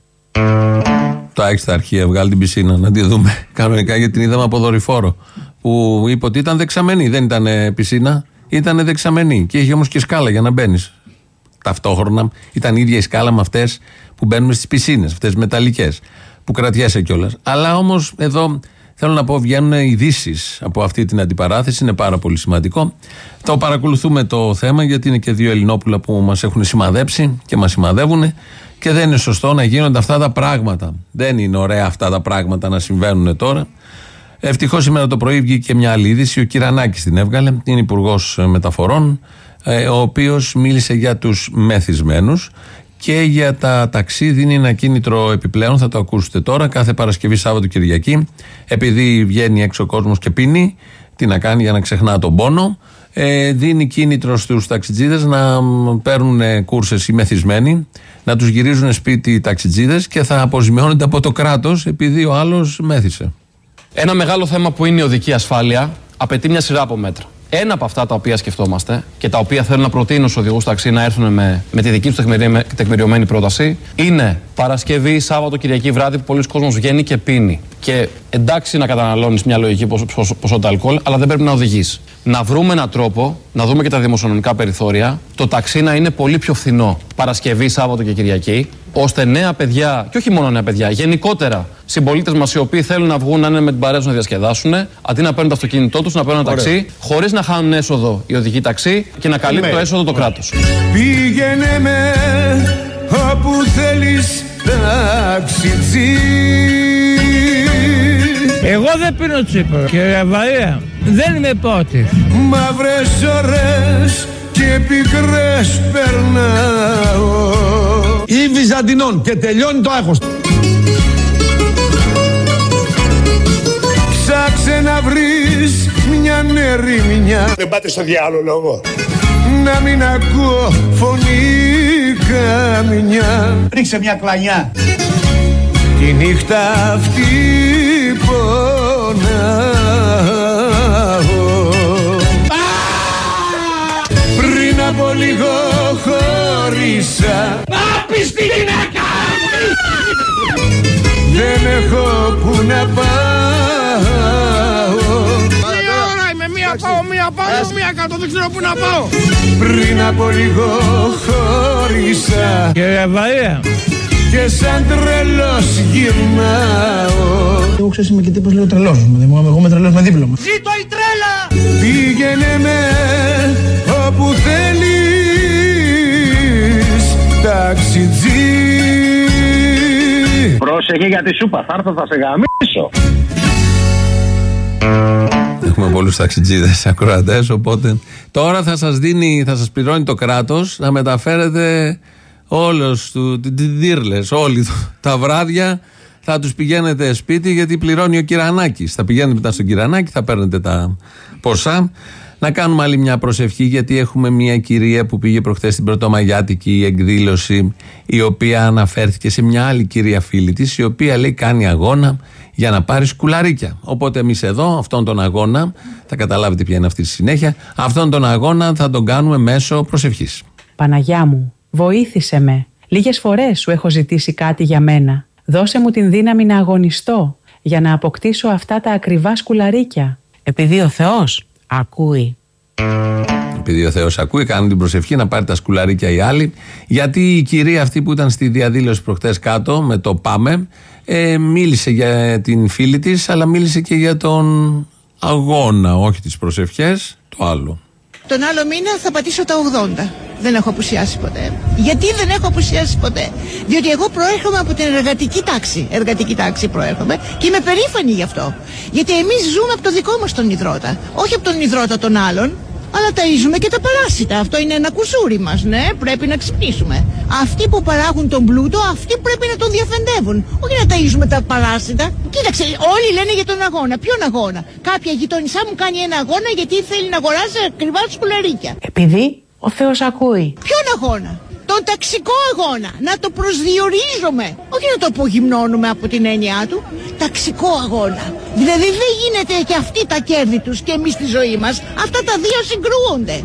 Τα έχεις στα αρχεία, βγάλει την πισίνα να τη δούμε. Κανονικά γιατί την είδαμε από δορυφόρο. Που είπε ότι ήταν δεξαμενή, δεν ήταν πισίνα, ήταν δεξαμενή. Και είχε όμως και σκάλα για να μπαίνεις. Ταυτόχρονα ήταν η ίδια η σκάλα με αυτές που μπαίνουμε στις πισίνες, αυτές μεταλλικές. Που κρατιέσαι κιόλας. Αλλά όμως εδώ Θέλω να πω, βγαίνουν ειδήσεις από αυτή την αντιπαράθεση. Είναι πάρα πολύ σημαντικό. Το παρακολουθούμε το θέμα, γιατί είναι και δύο Ελληνόπουλα που μας έχουν σημαδέψει και μας σημαδεύουν. Και δεν είναι σωστό να γίνονται αυτά τα πράγματα. Δεν είναι ωραία αυτά τα πράγματα να συμβαίνουν τώρα. Ευτυχώς σήμερα το πρωί βγήκε μια άλλη είδηση. Ο Κυρανάκης την έβγαλε. Είναι υπουργός Μεταφορών. Ε, ο οποίος μίλησε για τους μεθυσμένους και για τα ταξί δίνει ένα κίνητρο επιπλέον, θα το ακούσετε τώρα, κάθε Παρασκευή, Σάββατο, Κυριακή. Επειδή βγαίνει έξω ο κόσμος και πίνει, τι να κάνει για να ξεχνά τον πόνο. Ε, δίνει κίνητρο στους ταξιτζίδες να παίρνουν κούρσες οι μεθυσμένοι, να τους γυρίζουν σπίτι οι ταξιτζίδες και θα αποζημιώνονται από το κράτος επειδή ο άλλος μέθησε. Ένα μεγάλο θέμα που είναι η οδική ασφάλεια απαιτεί μια σειρά από μέτρα. Ένα από αυτά τα οποία σκεφτόμαστε και τα οποία θέλω να προτείνω στους οδηγούς ταξί να έρθουν με, με τη δική τους τεκμηριωμένη πρόταση είναι Παρασκευή, Σάββατο, Κυριακή βράδυ που πολλοί κόσμος βγαίνει και πίνει. Και Εντάξει να καταναλώνεις μια λογική ποσο- ποσο- ποσότητα αλκοόλ, αλλά δεν πρέπει να οδηγείς. Να βρούμε έναν τρόπο, να δούμε και τα δημοσιονομικά περιθώρια, το ταξί να είναι πολύ πιο φθηνό Παρασκευή, Σάββατο και Κυριακή, ώστε νέα παιδιά, και όχι μόνο νέα παιδιά, γενικότερα συμπολίτες μας οι οποίοι θέλουν να βγουν να είναι με την παρέα τους να διασκεδάσουν, αντί να παίρνουν το αυτοκίνητό τους, να παίρνουν ένα Ωραία. ταξί, χωρίς να χάνουν έσοδο οι οδηγοί ταξί και να καλύπτει το Ναι. έσοδο το κράτος. Πήγαινε με όπου θέλεις ταξιτζή Εγώ δεν πίνω τσίπρο, κύριε Βαρία. Δεν είμαι πότης. Μαύρες ώρες και πικρές περνάω Ή Βυζαντινών και τελειώνει το άγχος. Ψάξε να βρεις μια ερημιά Δεν πάτε στο διάλογο λόγο. Να μην ακούω φωνή καμιά Ρίξε μια κλανιά. Τη νύχτα αυτή πονάω Πριν από λίγο χωρίσα Άπιστη γυναίκα! Δεν έχω που να πάω Μία ώρα είμαι, μία πάω, μία πάω, μία κάτω, δεν ξέρω πού να πάω. Πριν από λίγο χωρίσα Κύριε Βαρία. Και σαν τρελός γυρνάω Εγώ ξέρεις είμαι και τύπος λίγο τρελός. μου. Εγώ είμαι τρελός με δίπλωμα. Ζήτω η τρέλα! Πήγαινε με όπου θέλεις ταξιτζή Πρόσεχε για τη σούπα, θα έρθω θα σε γαμίσω. Έχουμε πολλούς ταξιτζίδες ακροατές. Οπότε τώρα θα σας δίνει, θα σας πληρώνει το κράτος να μεταφέρετε όλου τι δίρλες, όλοι του- τα βράδια. Θα τους πηγαίνετε σπίτι γιατί πληρώνει ο Κυρανάκης. Θα πηγαίνετε μετά στον Κυρανάκη, θα παίρνετε τα ποσά. Να κάνουμε άλλη μια προσευχή γιατί έχουμε μια κυρία που πήγε προχθές στην Πρωτομαγιάτικη εκδήλωση η οποία αναφέρθηκε σε μια άλλη κυρία φίλη της η οποία λέει κάνει αγώνα για να πάρει σκουλαρίκια. Οπότε εμείς εδώ, αυτόν τον αγώνα, θα καταλάβετε ποια είναι αυτή η συνέχεια, αυτόν τον αγώνα θα τον κάνουμε μέσω προσευχής. Παναγιά μου, βοήθησε με. Λίγες φορές σου έχω ζητήσει κάτι για μένα. Δώσε μου την δύναμη να αγωνιστώ για να αποκτήσω αυτά τα ακριβά σκουλαρίκια. Επειδή ο Θεός ακούει. Επειδή ο Θεός ακούει, κάνει την προσευχή να πάρει τα σκουλαρίκια οι άλλοι. Γιατί η κυρία αυτή που ήταν στη διαδήλωση προχτές κάτω με το Πάμε, ε, μίλησε για την φίλη της, αλλά μίλησε και για τον αγώνα, όχι τις προσευχές, το άλλο. Τον άλλο μήνα θα πατήσω τα 80. Δεν έχω απουσιάσει ποτέ. Γιατί δεν έχω απουσιάσει ποτέ; Διότι εγώ προέρχομαι από την εργατική τάξη. Εργατική τάξη προέρχομαι και είμαι περήφανη γι' αυτό. Γιατί εμείς ζούμε από το δικό μας τον υδρότα. Όχι από τον υδρότα των άλλων. Αλλά ταΐζουμε και τα παράσιτα. Αυτό είναι ένα κουσούρι μας, ναι. Πρέπει να ξυπνήσουμε. Αυτοί που παράγουν τον πλούτο, αυτοί πρέπει να τον διαφεντεύουν. Όχι να ταΐζουμε τα παράσιτα. Κοίταξε, όλοι λένε για τον αγώνα. Ποιον αγώνα; Κάποια γειτόνισά μου κάνει ένα αγώνα γιατί θέλει να αγοράσει ακριβά σκουλαρίκια. Επειδή ο Θεός ακούει. Ποιον αγώνα; Τον ταξικό αγώνα. Να το προσδιορίζουμε. Όχι να το απογυμνώνουμε από την έννοιά του. Ταξικό αγώνα. Δηλαδή δεν γίνεται και αυτοί τα κέρδη τους και εμείς τη ζωή μας. Αυτά τα δύο συγκρούονται.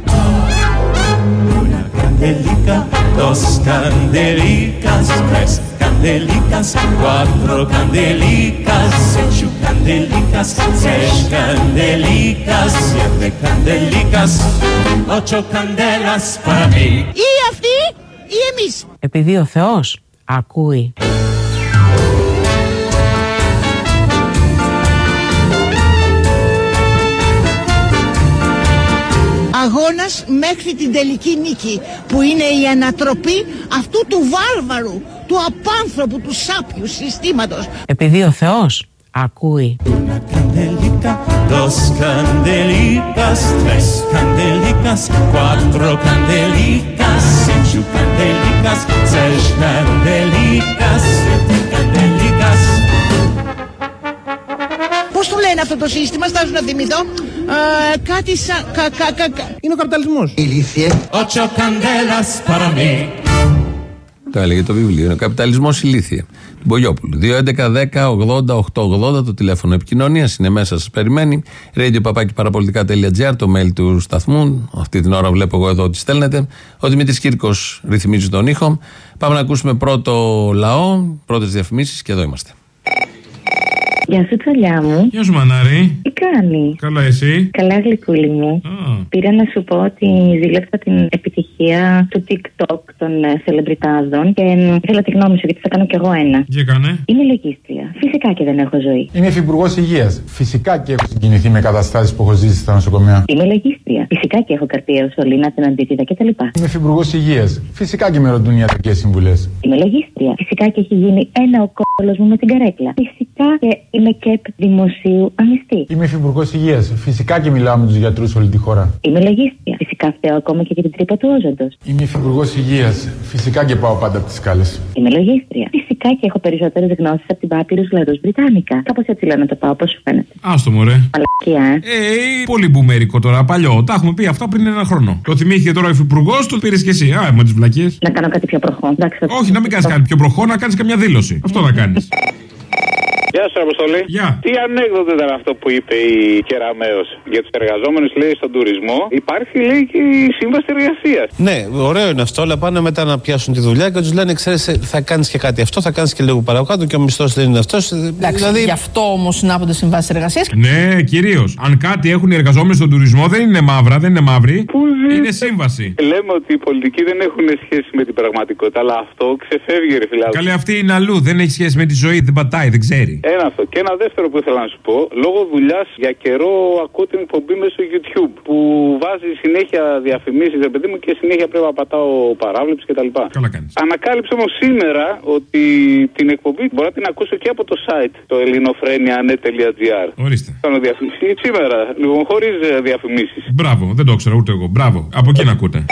Candelica, dos candelicas, tres candelicas, cuatro candelicas, ocho candelicas, seis candelicas, siete candelicas, ocho candelas para mí. Ή αυτοί ή εμείς. Επειδή ο Θεός ακούει. Αγώνας μέχρι την τελική νίκη που είναι η ανατροπή αυτού του βάρβαρου, του απάνθρωπου, του σάπιου συστήματος. Επειδή ο Θεός ακούει. Candelica, dos candelicas, tres candelicas, cuatro candelicas, ocho candelicas, seis candelicas, siete candelicas. Πώς το λένε αυτό το σύστημα, στάζω να θυμηθώ; Ε, κάτι σαν... Κα, κα, κα, κα. Είναι ο καπιταλισμός. Ηλίθιε. Ocho candelas para mí. Το έλεγε το βιβλίο. Είναι ο καπιταλισμός ηλίθιε. Του Μπογιόπουλου. 2.11.10.80.880 το τηλέφωνο επικοινωνίας είναι μέσα, σας περιμένει. Radio papakiparapolitica.gr το mail του σταθμού. Αυτή την ώρα βλέπω εγώ εδώ ότι στέλνετε. Ο Δημήτρης Κύρκος ρυθμίζει τον ήχο. Πάμε να ακούσουμε πρώτο λαό, πρώτες διαφημίσεις και εδώ είμαστε. Γεια σου, τσαλιά μου. Γεια σου, μανάρι. Τι κάνεις; Καλά, εσύ; Καλά, γλυκούλη μου. Πήρα να σου πω ότι ζήλεψα την επιτυχία του TikTok των ε, σελεμπριτάδων και ε, θέλω τη γνώμη σου γιατί θα κάνω κι εγώ ένα. Για κάνε. Είμαι λογίστρια. Φυσικά και δεν έχω ζωή. Είμαι υφυπουργό υγείας. Φυσικά και έχω συγκινηθεί με καταστάσεις που έχω ζήσει στα νοσοκομεία. Είμαι λογίστρια. Φυσικά και έχω καρτία σωλήνα, την αντίτιδα κτλ. Είμαι υφυπουργό υγείας. Φυσικά και με ρωτούν ιατρικές συμβουλές. Είμαι λογίστρια. Φυσικά και έχει γίνει ένα ο κόλος μου με την καρέκλα. Φυσικά και είμαι ΚΕΠ δημοσίου αμυστή. Είμαι υφυπουργό υγείας. Φυσικά και μιλάω με τους γιατρούς όλη τη χώρα. Είμαι λογίστρια. Φυσικά φταίω ακόμα και για την τρύπα του όζοντος. Είμαι υφυπουργός υγείας. Φυσικά και πάω πάντα από τις σκάλες. Είμαι λογίστρια. Φυσικά και έχω περισσότερες γνώσεις από την Πάπυρου Λαρούς Βρυτάνικα. Κάπως έτσι λέω να το πάω, πώ σου φαίνεται. Άστο μου, ρε. Μαλακία. Ε, πολύ μπουμέρικο τώρα, παλιό. Τα έχουμε πει αυτά πριν ένα χρόνο. Το θυμήθηκε τώρα ο υφυπουργός, το πήρες και εσύ. Α, με τις βλακίες. Να κάνω κάτι πιο προχώ. Εντάξει, θα- Όχι, να μην κάνεις κάτι πιο προχώ, να κάνεις καμιά δήλωση. Αυτό να κάνεις. Γεια σου, Αποστολή. Γεια. Τι ανέκδοτο ήταν αυτό που είπε η Κεραμέο για τους εργαζόμενους, λέει, στον τουρισμό. Υπάρχει, λέει, και η σύμβαση εργασίας. Ναι, ωραίο είναι αυτό, αλλά πάνε μετά να πιάσουν τη δουλειά και τους λένε: Ξέρεις, θα κάνεις και κάτι αυτό, θα κάνεις και λίγο παρακάτω και ο μισθός δεν είναι αυτός. Εντάξει, γι' αυτό όμως συνάπτονται συμβάσεις εργασίας. Ναι, κυρίως. Αν κάτι έχουν οι εργαζόμενοι στον τουρισμό, δεν είναι μαύρα, δεν είναι μαύρη. Είναι σύμβαση. Λέμε ότι οι πολιτικοί δεν έχουν σχέση με την πραγματικότητα, αλλά αυτό ξεφεύγει, ρε φιλάδο. Καλή αυτή είναι αλλού, δεν έχει σχέση με τη ζωή, δεν πατάει, δεν ξέρει. Ένα αυτό. Και ένα δεύτερο που ήθελα να σου πω. Λόγω δουλειάς για καιρό ακούω την εκπομπή μέσω YouTube που βάζει συνέχεια διαφημίσεις, ρε παιδί μου, και συνέχεια πρέπει να πατάω παράβλεψη κτλ. Καλά κάνεις. Ανακάλυψα όμως σήμερα ότι την εκπομπή μπορώ να την ακούσω και από το site το ελληνοφρένια.net.gr. Ορίστε. Κάνω διαφημίσει σήμερα, λοιπόν, χωρίς διαφημίσεις. Μπράβο, δεν το ήξερα ούτε εγώ. Μπράβο, από εκεί να ακούτε.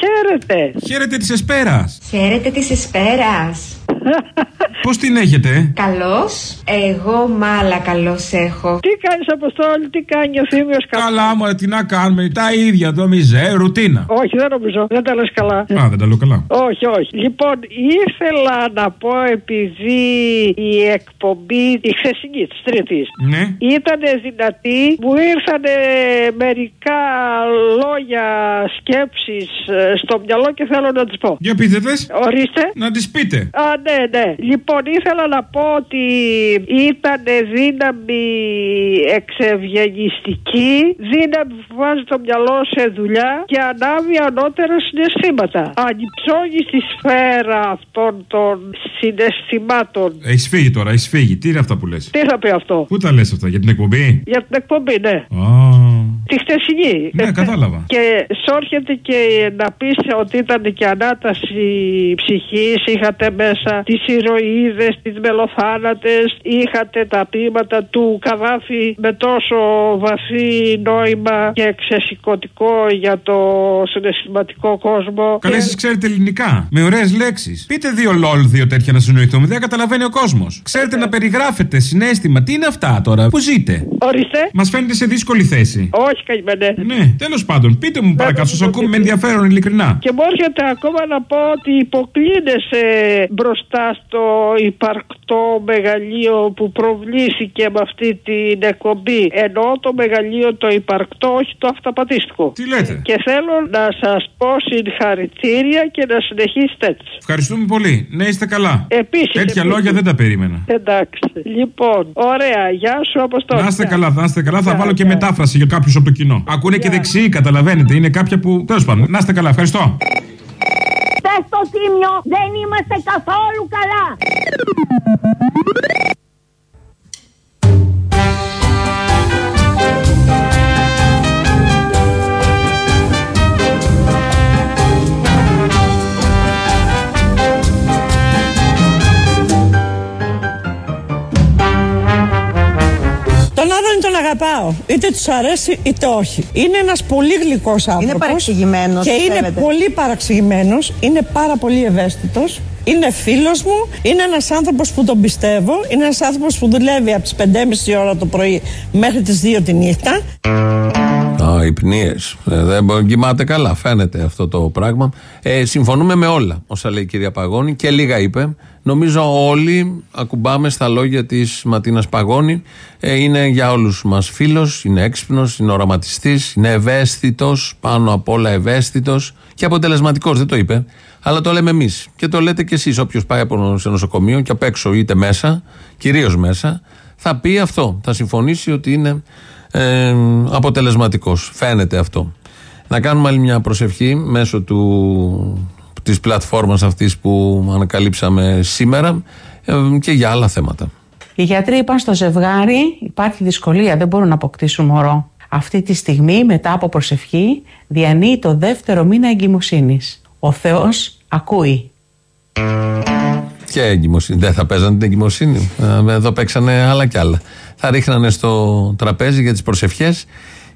Χαίρετε. Χαίρετε της Εσπέρας. Χαίρετε της Εσπέρας. Πώς την έχετε, Καλώς. Εγώ μάλα καλώς έχω. Τι κάνεις, Αποστόλη, τι κάνει ο Θήμιος Καλά, μου τι να κάνουμε, τα ίδια, το μιζέ, ρουτίνα. Όχι, δεν νομίζω. Δεν τα λες καλά. Α, δεν τα λέω καλά. Όχι, όχι. Λοιπόν, ήθελα να πω επειδή η εκπομπή, η χθεσινή της Τρίτη, Ναι. ήταν δυνατή, μου ήρθαν μερικά λόγια σκέψει στο μυαλό και θέλω να τις πω. Για πείτε τες. Ορίστε. Να τις πείτε. Α, ναι, ναι. Λοιπόν, ήθελα να πω ότι ήταν δύναμη εξευγενιστική, δύναμη που βάζει το μυαλό σε δουλειά και ανάβει ανώτερα συναισθήματα. Ανυψώνει στη σφαίρα αυτών των συναισθημάτων. Έχεις φύγει τώρα, έχεις φύγει. Τι είναι αυτά που λες; Τι θα πει αυτό; Πού τα λες αυτά, για την εκπομπή; Για την εκπομπή, ναι. Α, Τη χτεσινή. ναι, κατάλαβα. Και σόρχεται και να πεις ότι ήταν και ανάταση ψυχής. Είχατε μέσα τις ηρωίδες, τις μελοθάνατες. Είχατε τα ποίηματα του Καδάφη με τόσο βαθύ νόημα και ξεσηκωτικό για το συναισθηματικό κόσμο. Καλέ, Και- εσείς ξέρετε ελληνικά. Με ωραίες λέξεις. Πείτε δύο λόλ, δύο τέτοια να συνοηθούμε. Δεν καταλαβαίνει ο κόσμος. Ξέρετε να περιγράφετε συνέστημα. Τι είναι αυτά τώρα, Πού ζείτε; Ορίστε. Μας φαίνεται σε δύσκολη θέση. Όχι, καημένε. Ναι, τέλος πάντων, πείτε μου παρακάτω, σα ακούμε με ενδιαφέρον ειλικρινά. Και μου έρχεται ακόμα να πω ότι υποκλίνεσαι μπροστά στο υπαρκτό μεγαλείο που προβλήθηκε με αυτή την εκπομπή. Εννοώ το μεγαλείο το υπαρκτό, όχι το αυταπατήστικο. Τι λέτε; Και θέλω να σας πω συγχαρητήρια και να συνεχίσετε έτσι. Ευχαριστούμε πολύ. Ναι, είστε καλά. Επίσης, Τέτοια επίσης. λόγια δεν τα περίμενα. Εντάξει. Λοιπόν, ωραία. Γεια σου, Αποστόλη. Να είστε καλά, να είστε καλά. Θα Γεια, βάλω και γεια. μετάφραση για κάποιους από το κοινό. Ακούνε και δεξιοί, καταλαβαίνετε. Είναι κάποια που. Τέλος πάντων, να είστε καλά. Ευχαριστώ. Πες στο Θήμιο, δεν είμαστε καθόλου καλά. Τον Άδωνη τον αγαπάω. Είτε τους αρέσει είτε όχι. Είναι ένας πολύ γλυκός άνθρωπος. Είναι παραξηγημένος, Και είναι πιστεύετε. πολύ παραξηγημένος. Είναι πάρα πολύ ευαίσθητος. Είναι φίλος μου. Είναι ένας άνθρωπος που τον πιστεύω. Είναι ένας άνθρωπος που δουλεύει από τις 5.30 ώρα το πρωί μέχρι τις 2 τη νύχτα. Α, αϊπνίε. Δεν μπο- κοιμάται καλά, φαίνεται αυτό το πράγμα. Ε, συμφωνούμε με όλα όσα λέει η κυρία Παγώνη και λίγα είπε. Νομίζω όλοι ακουμπάμε στα λόγια της Ματίνας Παγώνη. Ε, είναι για όλους μας φίλος, είναι έξυπνος, είναι οραματιστής, είναι ευαίσθητος, πάνω απ' όλα ευαίσθητος και αποτελεσματικός. Δεν το είπε, αλλά το λέμε εμείς. Και το λέτε κι εσείς. Όποιος πάει από σε νοσοκομείο και απ' έξω είτε μέσα, κυρίως μέσα, θα πει αυτό. Θα συμφωνήσει ότι είναι ε, αποτελεσματικός. Φαίνεται αυτό. Να κάνουμε άλλη μια προσευχή μέσω του, της πλατφόρμας αυτής που ανακαλύψαμε σήμερα ε, και για άλλα θέματα. Οι γιατροί είπαν στο ζευγάρι υπάρχει δυσκολία, δεν μπορούν να αποκτήσουν μωρό. Αυτή τη στιγμή, μετά από προσευχή, διανύει το δεύτερο μήνα εγκυμοσύνης. Ο Θεός ακούει. Και εγκυμοσύνη; Δεν θα παίζανε την εγκυμοσύνη. Ε, Εδώ παίξανε άλλα κι άλλα. Θα ρίχνανε στο τραπέζι για τις προσευχές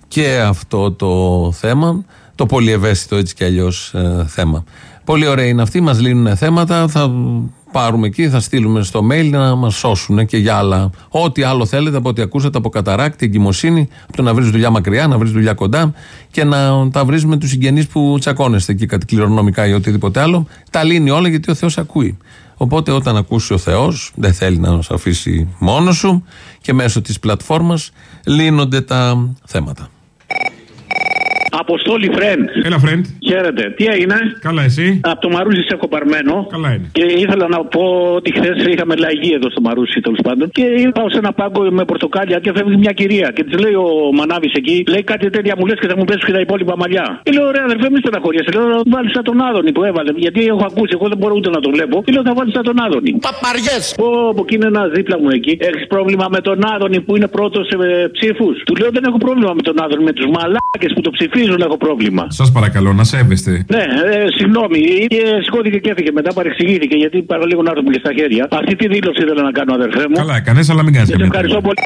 και αυτό το θέμα, το πολύ ευαίσθητο έτσι κι αλλιώς θέμα. Πολύ ωραία είναι αυτοί, μας λύνουν θέματα, θα πάρουμε εκεί, θα στείλουμε στο mail να μας σώσουν και για άλλα. Ό,τι άλλο θέλετε από ό,τι ακούσατε από καταράκτη, εγκυμοσύνη, από το να βρεις δουλειά μακριά, να βρεις δουλειά κοντά και να τα βρεις με τους συγγενείς που τσακώνεστε εκεί κάτι κληρονομικά ή οτιδήποτε άλλο. Τα λύνει όλα γιατί ο Θεός ακούει. Οπότε όταν ακούσει ο Θεός δεν θέλει να σε αφήσει μόνος σου και μέσω της πλατφόρμας λύνονται τα θέματα. Αποστόλη friend. Έλα, friend. Χαίρετε. Τι έγινε; Καλά, εσύ; Από το Μαρούσι σε έχω παρμένο. Καλά είναι. Και ήθελα να πω ότι χθες είχαμε λαγή εδώ στο Μαρούσι τέλος πάντων. Και πάω σε ένα πάγκο με πορτοκάλια και φεύγει μια κυρία. Και της λέει ο Μανάβης εκεί, λέει κάτι τέτοια μου λες και θα μου πέσει και τα υπόλοιπα μαλλιά. Και λέω, ωραία, αδερφέ, μη στεναχωριέσαι. Λέω, βάλεις σαν τον Άδωνη που έβαλε. Γιατί έχω ακούσει, εγώ δεν μπορώ ούτε να το βλέπω. Και λέω, θα βάλεις σαν τον Άδωνη. Παπαριές! Πω, πω, και είναι ένα δίπλα μου εκεί. Έχεις πρόβλημα με τον Άδωνη που είναι πρώτος σε ψήφους. Του λέω, δεν έχω πρόβλημα με τον Άδωνη. Με τους μαλάκες που το ψηφίζουν έχω πρόβλημα. Σας παρακαλώ, να σέβεστε. Ναι, ε, συγγνώμη. Και σηκώθηκε και έφυγε μετά, παρεξηγήθηκε γιατί παραλίγο να έρθουμε και στα χέρια. Αυτή τη δήλωση ήθελα να κάνω, αδερφέ μου. Καλά, έκανε, αλλά μην κάνεις Και σε ευχαριστώ πολύ.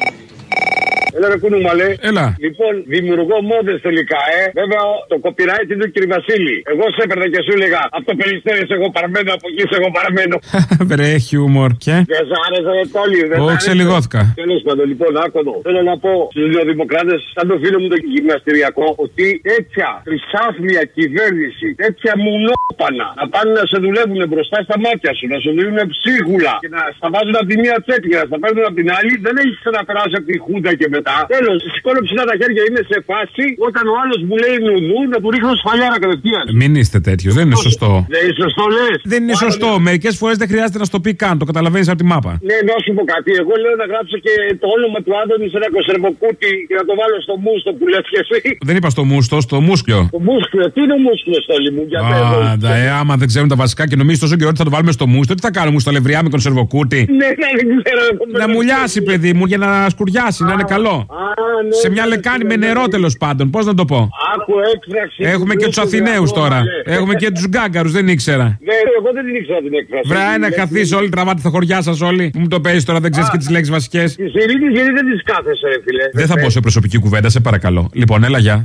Έλα ρε κουνούμαλε. Έλα. Λοιπόν, δημιουργώ μόδες τελικά, ε. Βέβαια, το copyright είναι του κ. Βασίλη. Εγώ σε έπαιρνα και σου έλεγα Από το περιστέρι εγώ παραμένω, από εκεί σε εγώ παραμένω. Βρε, χιούμορ. Και; Δεν σ' άρεσε ρε τόλι, δεν Ω, ξελιγώθηκα. Τέλος πάντων, λοιπόν, άκοδο. Θέλω να πω στους δύο δημοκράτες, σαν το φίλο μου το γυμναστηριακό, ότι τέτοια τρισάθλια κυβέρνηση, τέτοια μουνόπανα, να πάνε να σε δουλεύουν μπροστά στα μάτια σου, να σου δίνουν ψίχουλα και να στα βάζουν από τη μία τσέπη και να στα παίρνουν από την άλλη, δεν έχεις ξαναπεράσει από τη χούντα και μετά. Τέλο, σηκώνω ψηλά τα χέρια, είναι σε φάση όταν ο άλλος μου λέει νουδού να του ρίχνω σφαλιάρα κατευθείαν. Μην είστε τέτοιος, δεν είναι σωστό. Δεν είναι σωστό, λες. Δεν είναι σωστό. Μερικές φορές δεν χρειάζεται να στο πει καν, το καταλαβαίνεις από τη μάπα. Ναι, να σου πω κάτι. Εγώ λέω να γράψω και το όνομα του Άδωνη σε ένα κοσερμοκούτι και να το βάλω στο μούστο που λες και εσύ. Δεν είπα στο μούστο, στο μουσκλιο. Το μούσκουλο, τι είναι ο μούσκουλο, Στόλι μου, για πες μου. Άντα, ε, άμα δεν ξέρουν τα βασικά και νομίζεις τόσο καιρό ότι θα το βάλουμε στο μούστο, τι θα κάνουμε στα λευριά με κονσερβοκούτι; Ναι, ναι, δεν ξέρω. Να μουλιάσει, παιδί μου, για να σκουριάσει, να είναι καλό. Ναι, Σε μια λεκάνη με νερό τέλος πάντων, πώς να το πω; Άκου έκφραση. Έχουμε και τους Αθηναίους τώρα. Έχουμε και τους γκάγκαρους, δεν ήξερα. Ναι, εγώ δεν την ήξερα την έκφραση. Βρά, να καθίσεις όλοι, τραβάτε στα χωριά σας όλοι. Που μου το παίζεις τώρα, δεν ξέρεις και τις λέξεις βασικές. Τη Ειρήνη γιατί δεν της κάθεσαι, ρε φίλε. Δεν θα μπω σε προσωπική κουβέντα, σε παρακαλώ. Λοιπόν, έλα, γεια.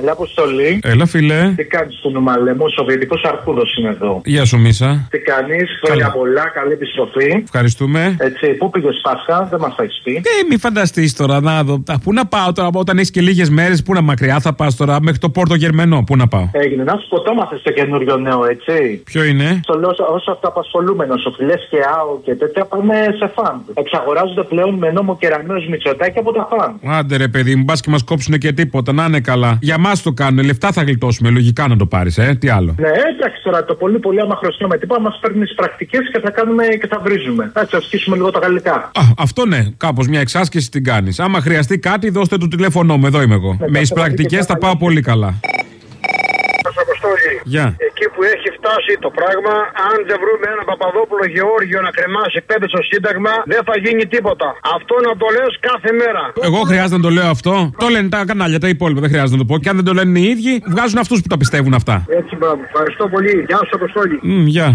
Ελά, Αποστολή. Έλα, φίλε. Τι κάνεις στο νομαλέ μου, ο Σοβιετικός Αρκούδος είναι εδώ. Γεια σου, Μίσα. Τι κάνεις, χρόνια πολλά, καλή επιστροφή. Ευχαριστούμε. Έτσι, πού πήγες Πάσχα, δεν μας τα έχεις πει. Ε, μη φανταστείς τώρα να δω. Α, Πού να πάω τώρα, όταν έχεις και λίγες μέρες, πού να μακριά θα πας τώρα, μέχρι το Πόρτο Γερμενό, πού να πάω. Έγινε, να σου πω, το έμαθες το καινούριο νέο, έτσι. Ποιο είναι; Στο λέω όσο αυτοαπασχολούμενος, οφειλέ και άο και τέτοια πάμε σε φαν. Εξαγοράζονται πλέον με νόμο κεραμαίο Μητσοτάκη από τα φαν. Άντε ρε παιδί μου, μπας και μας κόψουν και τίποτα, να είναι καλά. Για μα το κάνουν, λεφτά θα γλιτώσουμε, λογικά να το πάρεις, ε, τι άλλο. Ναι, εντάξει τώρα το πολύ πολύ άμα χρωστιούμε τίποτα, μας παίρνεις τι πρακτικές και θα κάνουμε και θα βρίζουμε. Θα ασκήσουμε λίγο τα γαλλικά. Α, αυτό ναι, κάπως μια εξάσκηση την κάνεις. Άμα χρειαστεί κάτι, δώστε το τηλέφωνό μου, εδώ είμαι εγώ. Ναι, Με τι πρακτικές θα πάω πολύ καλά. Αποστόλη. Γεια. Εκεί που έχει φτάσει το πράγμα, αν δεν βρούμε έναν Παπαδόπουλο Γεώργιο να κρεμάσει πέντε στο Σύνταγμα, δεν θα γίνει τίποτα. Αυτό να το λες κάθε μέρα. Εγώ χρειάζεται να το λέω αυτό. Το λένε τα κανάλια, τα υπόλοιπα, δεν χρειάζεται να το πω. Και αν δεν το λένε οι ίδιοι, βγάζουν αυτούς που τα πιστεύουν αυτά. Έτσι, μπράβο. Ευχαριστώ πολύ. Γεια σου, Αποστόλη. Μμ, γεια.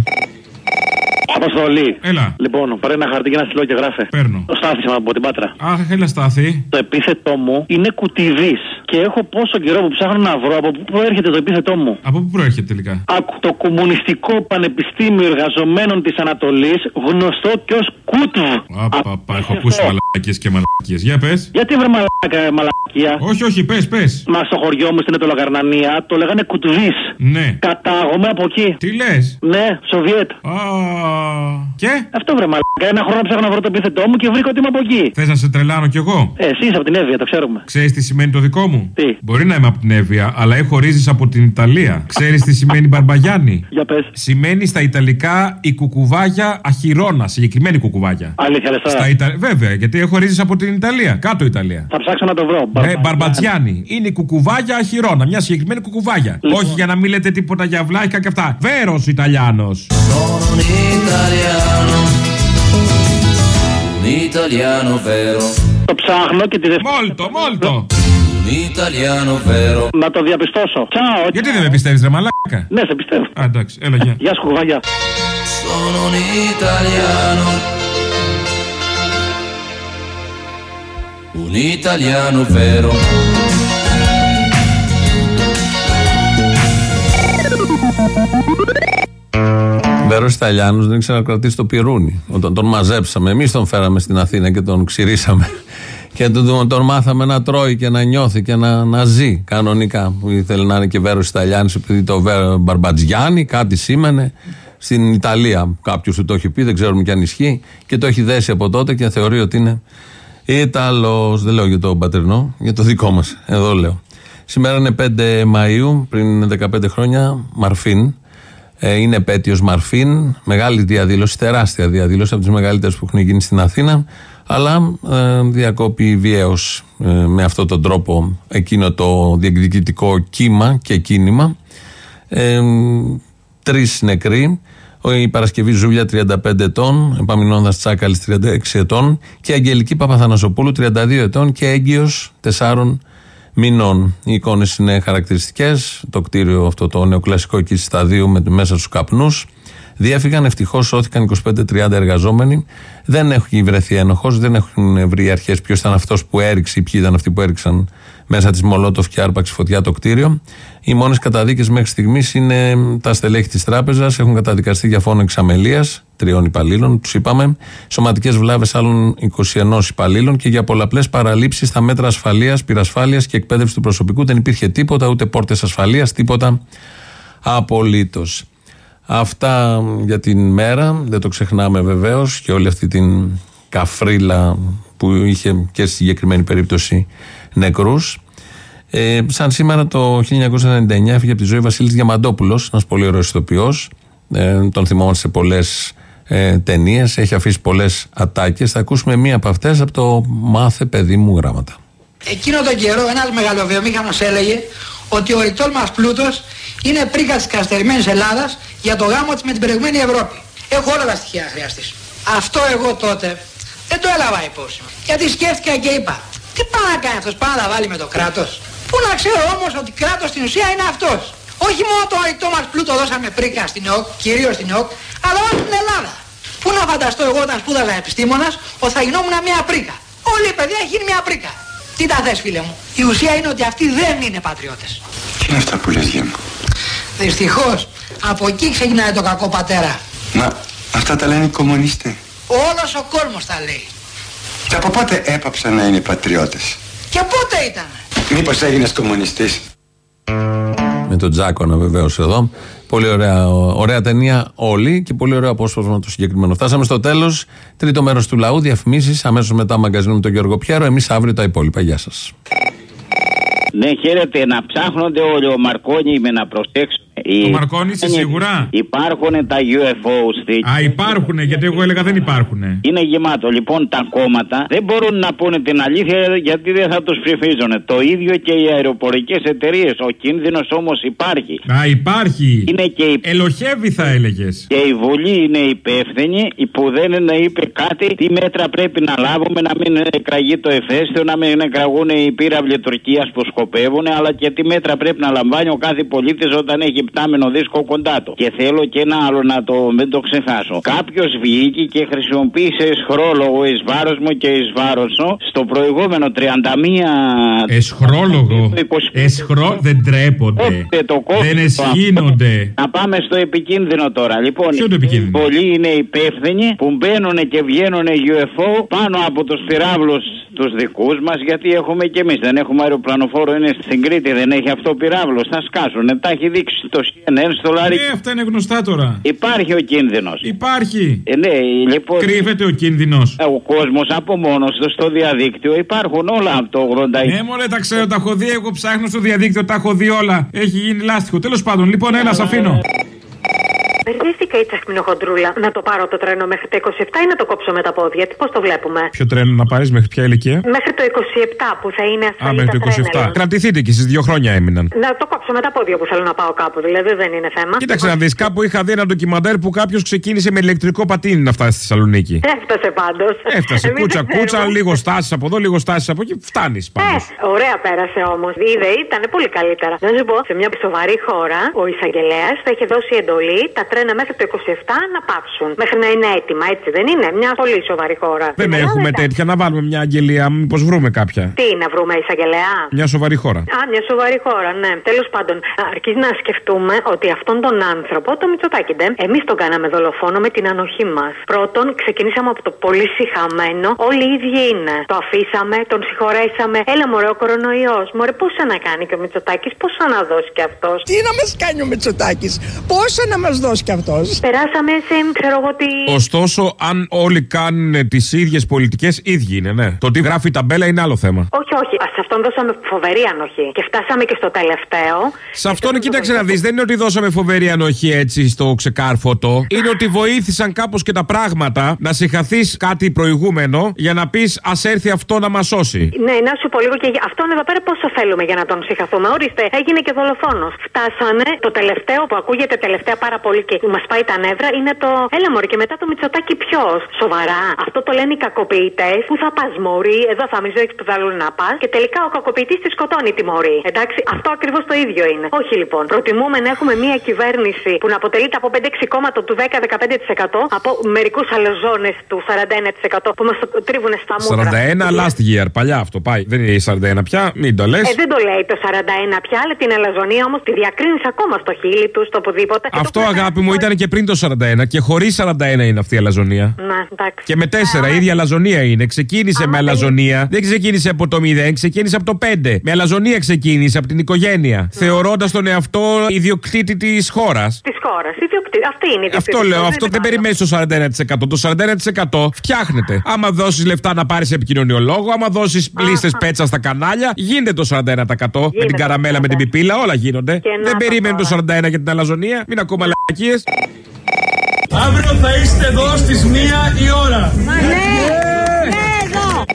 Αποστολή. Έλα. Λοιπόν, πάρε ένα χαρτί και ένα στυλό και γράφε. Παίρνω. Το στάθησα από την πάτρα. Αχ, έλα στάθη. Το επίθετό μου είναι κουτιδής. και έχω πόσο καιρό που ψάχνω να βρω από πού προέρχεται το επίθετό μου. Από πού προέρχεται τελικά; Άκου, το Κομμουνιστικό Πανεπιστήμιο Εργαζομένων της Ανατολής, γνωστό και ως ΚΟΥΤΒ. Απαπα, έχω ακούσει μαλακίες και μαλακίες. Για πες. Γιατί βρε μαλάκα, ε, μαλακία; Όχι, όχι, πες, πες. Μα στο χωριό μου στην Ετωλογαρνανία το λέγανε κουτβί. Ναι. Κατάγομαι από εκεί. Τι λες; Ναι, Σοβιέτ. Και; Αυτό βρε μαλάκα. Ένα χρόνο ψάχνω να βρω το επίθετό μου και βρήκα ότι είμαι από εκεί. Θες να σε τρελάνω κι εγώ; Ε, εσύ είσαι από την Εύβοια, το ξέρουμε. Ξέρεις τι σημαίνει το δικό μου; Τι; Μπορεί να είμαι από την Εύβοια, αλλά έχω ρίζες από την Ιταλία. Ξέρεις τι σημαίνει Μπαρμπαγιάννη; Για πες. Σημαίνει στα Ιταλικά η κουκουβάγια αχυρώνα, συγκεκριμένη κουκουβάγια. Αλήθεια, λες τώρα. Στα Ιτα... Βέβαια, γιατί έχω ρίζες από την Ιταλία. Κάτω Ιταλία. Θα ψάξω να το βρω. Ναι, Μπαρμπατζιάννη. Είναι η κουκουβάγια αχυρώνα. Μια συγκεκριμένη κουκουβάγια. Λοιπόν. Όχι για να μην λέτε τίποτα για βλάχικα και αυτά. Βέρος Ιταλιάνος. Sono un italiano, un italiano vero, Το ψάχνω και τη δεύτερη. Μόλτο, μόλτο. un italiano vero. Να το διαπιστώσω. Τσάω. Γιατί δεν με πιστεύεις, ρε μαλάκα; Ναι, σε πιστεύω. Α, εντάξει, έλα, γεια. Γεια σου, κουβάγια. Sono un italiano, un italiano vero. Βέρο Ιταλιάνο δεν ήξερε να κρατήσει το πυρούνι. Όταν τον μαζέψαμε, εμείς τον φέραμε στην Αθήνα και τον ξηρίσαμε. Και τον, τον μάθαμε να τρώει και να νιώθει και να, να ζει κανονικά. Που ήθελε να είναι και Βέρος Ιταλιάνο, επειδή το Βέρο Μπαρμπατζιάνι κάτι σήμαινε. Στην Ιταλία κάποιος του το έχει πει, δεν ξέρουμε και αν ισχύει. Και το έχει δέσει από τότε και θεωρεί ότι είναι Ιταλός. Δεν λέω για το πατερνό, για το δικό μας. Εδώ λέω. Σήμερα είναι 5 Μαου, πριν 15 χρόνια, Μαρφίν. Ε, είναι επέτειος Μαρφίν, μεγάλη διαδήλωση, τεράστια διαδήλωση από τις μεγαλύτερες που έχουν γίνει στην Αθήνα, αλλά ε, διακόπη βιαίως ε, με αυτόν τον τρόπο εκείνο το διεκδικητικό κύμα και κίνημα. Ε, τρεις νεκροί, Ο- η Παρασκευή Ζούλια 35 ετών, Επαμεινώνας Τσάκαλης 36 ετών. Και η Αγγελική Παπαθανασοπούλου 32 ετών. Και έγκυος 4 μηνών. Οι εικόνες είναι χαρακτηριστικές. Το κτίριο αυτό το νεοκλασικό εκεί σταδίου με μέσα στου καπνούς. Διέφυγαν, ευτυχώς σώθηκαν 25-30 εργαζόμενοι. Δεν έχει βρεθεί ένοχος, δεν έχουν βρει οι αρχές ποιος ήταν αυτός που έριξε ή ποιοι ήταν αυτοί που έριξαν μέσα της Μολότοφ και άρπαξε φωτιά το κτίριο. Οι μόνες καταδίκες μέχρι στιγμής είναι τα στελέχη της τράπεζας. Έχουν καταδικαστεί για φόνο εξαμελία τριών υπαλλήλων, τους είπαμε. Σωματικές βλάβες άλλων 21 υπαλλήλων και για πολλαπλές παραλήψεις στα μέτρα ασφαλείας, πυρασφάλειας και εκπαίδευσης του προσωπικού. Δεν υπήρχε τίποτα, ούτε πόρτες ασφαλείας, τίποτα απολύτως. Αυτά για την μέρα. Δεν το ξεχνάμε βεβαίως και όλη αυτή την καφρίλα που είχε και στη συγκεκριμένη περίπτωση νεκρούς. Ε, σαν σήμερα το 1999 έφυγε από τη ζωή Βασίλης Διαμαντόπουλος, ένας πολύ ωραίος ηθοποιός. Ε, τον θυμόμαστε σε πολλές ε, ταινίες. Έχει αφήσει πολλές ατάκες. Θα ακούσουμε μία από αυτές από το Μάθε παιδί μου γράμματα. Εκείνο τον καιρό ένας μεγαλοβιομήχανος έλεγε ότι ο ρητός μας πλούτος είναι πρίκα της καθυστερημένης Ελλάδας για το γάμο της με την προηγούμενη Ευρώπη. Έχω όλα τα στοιχεία να χρειαστείς. Αυτό εγώ τότε δεν το έλαβα υπόψη μου. Γιατί σκέφτηκα και είπα, τι πάει να κάνει αυτός, πάει να τα βάλει με το κράτος. Πού να ξέρω όμως ότι κράτος στην ουσία είναι αυτός. Όχι μόνο το ρητό μας πλούτο δώσαμε πρίκα στην ΕΟΚ, κυρίως στην ΕΟΚ, αλλά όλη την Ελλάδα. Πού να φανταστώ εγώ όταν σπούδαζα επιστήμονας ότι θα γινόμουν μια πρίκα. Όλη η παιδεία έχει γίνει μια πρίκα. Τι τα θες φίλε μου. Η ουσία είναι ότι αυτοί δεν είναι πατριώτες. Τι είναι αυτά που λες γεια μου. Δυστυχώς από εκεί ξεκινάει το κακό πατέρα. Μα αυτά τα λένε οι κομμουνιστές. Όλος ο κόσμος τα λέει. Και από πότε έπαψαν να είναι πατριώτες; Και πότε ήταν. Μήπως έγινες κομμουνιστής; Με τον Τζάκονα βεβαίως εδώ. Πολύ ωραία, ωραία ταινία όλοι και πολύ ωραίο απόσπασμα το συγκεκριμένο. Φτάσαμε στο τέλος. Τρίτο μέρος του λαού. Διαφημίσεις. Αμέσως μετά μαγκαζίνο με τον Γιώργο Πιέρο. Εμείς αύριο τα υπόλοιπα. Γεια σας. Ναι, χαίρετε να ψάχνονται όλοι ο Μαρκόνι με να προσέξουν. Ο Μαρκόνι είσαι σίγουρα; Υπάρχουν τα UFO στη. Α, υπάρχουν, γιατί εγώ έλεγα δεν υπάρχουν. Είναι γεμάτο. Λοιπόν, τα κόμματα δεν μπορούν να πούνε την αλήθεια γιατί δεν θα τους ψηφίζουν. Το ίδιο και οι αεροπορικές εταιρείες. Ο κίνδυνος όμως υπάρχει. Α, υπάρχει. Είναι και η... Ελοχεύει, θα έλεγες. Και η Βουλή είναι υπεύθυνη που δεν είναι είπε κάτι τι μέτρα πρέπει να λάβουμε να μην εκραγεί το εφέστιο, να μην εκραγούν οι πύραυλοι Τουρκίας που σκοπεύουν, αλλά και τι μέτρα πρέπει να λαμβάνει ο κάθε πολίτης όταν έχει υπτάμενο δίσκο κοντά του. Και θέλω και ένα άλλο να το μην το ξεχάσω. Κάποιος βγήκε και χρησιμοποίησε εσχρόλογο εις βάρος μου και εις βάρος σου στο προηγούμενο 31. Εσχρόλογο. Εσχρό δεν τρέπονται. Ε, το κόβω Δεν το εσχύνονται. Να πάμε στο επικίνδυνο τώρα. Λοιπόν, Ποιο το επικίνδυνο; πολλοί είναι υπεύθυνοι που μπαίνουν και βγαίνουν UFO πάνω από τους πυράβλους τους δικούς μας, γιατί έχουμε και εμείς. Δεν έχουμε αεροπλανοφόρο, είναι στην Κρήτη, δεν έχει αυτό πυράβλο. Θα σκάσουν. Τα έχει δείξει το CNN στο Λάρι. Ε, αυτά είναι γνωστά τώρα. Υπάρχει ο κίνδυνος. Υπάρχει. Ε, ναι, λοιπόν. Κρύβεται ο κίνδυνος. Ο κόσμος από μόνος του στο διαδίκτυο υπάρχουν όλα από το 80. Ναι, μωρέ, τα ξέρω, τα έχω δει. Εγώ ψάχνω στο διαδίκτυο, τα έχω δει όλα. Έχει γίνει λάστιχο. Τέλος πάντων, λοιπόν, έλα, σ' αφήνω. Μπερδεύτηκα η τσαχμινοχοντρούλα. Να το πάρω το τρένο μέχρι τα 27 ή να το κόψω με τα πόδια. Τι πώς το βλέπουμε; Ποιο τρένο να πάρεις μέχρι ποια ηλικία; Μέχρι το 27 που θα είναι ασφαλή Α, μέχρι τα το τρένα, 27. λέω. Κρατηθείτε και στι δύο χρόνια έμειναν. Να το κόψω με τα πόδια που θέλω να πάω κάπου. Δηλαδή δεν είναι θέμα. Κοίταξε να δεις, κάπου είχα δει ένα ντοκιμαντέρ που κάποιος ξεκίνησε με ηλεκτρικό πατίνι να φτάσει στη Θεσσαλονίκη. Έφτασε πάντως. Έφτασε κούτσα κούτσα, λίγο στάσεις από εδώ, λίγο στάσεις από εκεί. Φτάνεις πάντως. Ε, ωραία πέρασε όμως. Είδε, ήταν πολύ καλύτερα. Να σου πω, σε μια σοβαρή χώρα, ο εισαγγελέας θα είχε δώσει εντολή τα τρένα μέχρι το 27 να πάψουν. Μέχρι να είναι έτοιμα, έτσι δεν είναι; Μια πολύ σοβαρή χώρα. Δεν Στην έχουμε Ελλάδα τέτοια, να βάλουμε μια αγγελία, μήπως βρούμε κάποια; Τι να βρούμε, εισαγγελέα; Μια σοβαρή χώρα. Α, μια σοβαρή χώρα, ναι. Τέλος πάντων, αρκείς να σκεφτούμε ότι αυτόν τον άνθρωπο, το Μητσοτάκη, εμείς τον κάναμε δολοφόνο με την ανοχή μας. Πρώτον, ξεκινήσαμε από το πολύ συχαμένο. Όλοι οι ίδιοι είναι. Το αφήσαμε, τον συγχωρέσαμε. Έλα, μωρέ, ο κορονοϊός. Μωρέ, πόσα να κάνει και ο Μητσοτάκης, πόσα να δώσει κι αυτός. Τι να μας κάνει ο Μητσοτάκης, πόσα να μας δώσει κι αυτός. Περάσαμε σε, ξέρω εγώ τι. Ωστόσο, αν όλοι κάνουν τις ίδιες πολιτικές, ίδιοι είναι, ναι. Το τι γράφει η ταμπέλα είναι άλλο θέμα. Όχι, όχι. Σε αυτόν δώσαμε φοβερή ανοχή. Και φτάσαμε και στο τελευταίο. Σε αυτόν, κοίταξε να δεις, δεν είναι ότι δώσαμε φοβερή ανοχή έτσι στο ξεκάρφωτο. Είναι ότι βοήθησαν κάπως και τα πράγματα να συγχαθείς κάτι προηγούμενο για να πεις Α έρθει αυτό να μας σώσει. Ναι, να σου πω λίγο και για αυτόν εδώ πέρα πόσο θέλουμε για να τον συγχαθούμε. Ορίστε, έγινε και δολοφόνος. Φτάσανε το τελευταίο που ακούγεται τελευταία πάρα πολύ και μας πάει τα νεύρα είναι το Έλα μωρέ και μετά το Μητσοτάκι ποιο; Σοβαρά. Αυτό το λένε οι κακοποιητές. Πού θα πας, Μωρή, εδώ θα μη που θέλουν να πας. Και τελικά ο κακοποιητής τη σκοτώνει τη Μωρή. Εντάξει, αυτό ακριβώς το ίδιο είναι. Όχι λοιπόν. Προτιμούμε να έχουμε μια κυβέρνηση που να αποτελείται από 5-6 κόμματα του 10-15% από μερικούς αλεζόνες του 41% που μας τρίβουν στα μούτρα. 41 last year, παλιά αυτό πάει. Δεν είναι η 41 πια, μην το λες. Ε, δεν το λέει το 41 πια, αλλά την αλαζονία όμως τη διακρίνεις ακόμα στο χείλη του, στο οπουδήποτε. Αυτό αγάπη μου ήταν και πριν το 41 και χωρίς 41 είναι αυτή η αλαζονία. Ναι, εντάξει. Και με 4 η ίδια αλαζονία είναι. Ξεκίνησε με αλαζονία. Δεν ξεκίνησε από το 0, ξεκίνησε από το 5. Με αλαζονία ξεκίνησε από την οικογένεια. Θεωρώντας τον εαυτό ιδιοκτήτη της χώρας. Της χώρας. Αυτή είναι η Αυτό ιδιοκτήτη. λέω, αυτό δεν περιμένεις το 41%. Το 41% φτιάχνεται. Άμα δώσεις λεφτά να πάρεις επικοινωνιολόγο, άμα δώσεις λίστε πέτσα στα κανάλια, γίνεται το 41%. Με την καραμέλα, με την πιπίλα, όλα γίνονται. Δεν περίμενε το 41% για την αλαζονία. Μην ακόμα λακίε. Αύριο θα είστε εδώ στις μία η ώρα. Ναι, ναι, εδώ.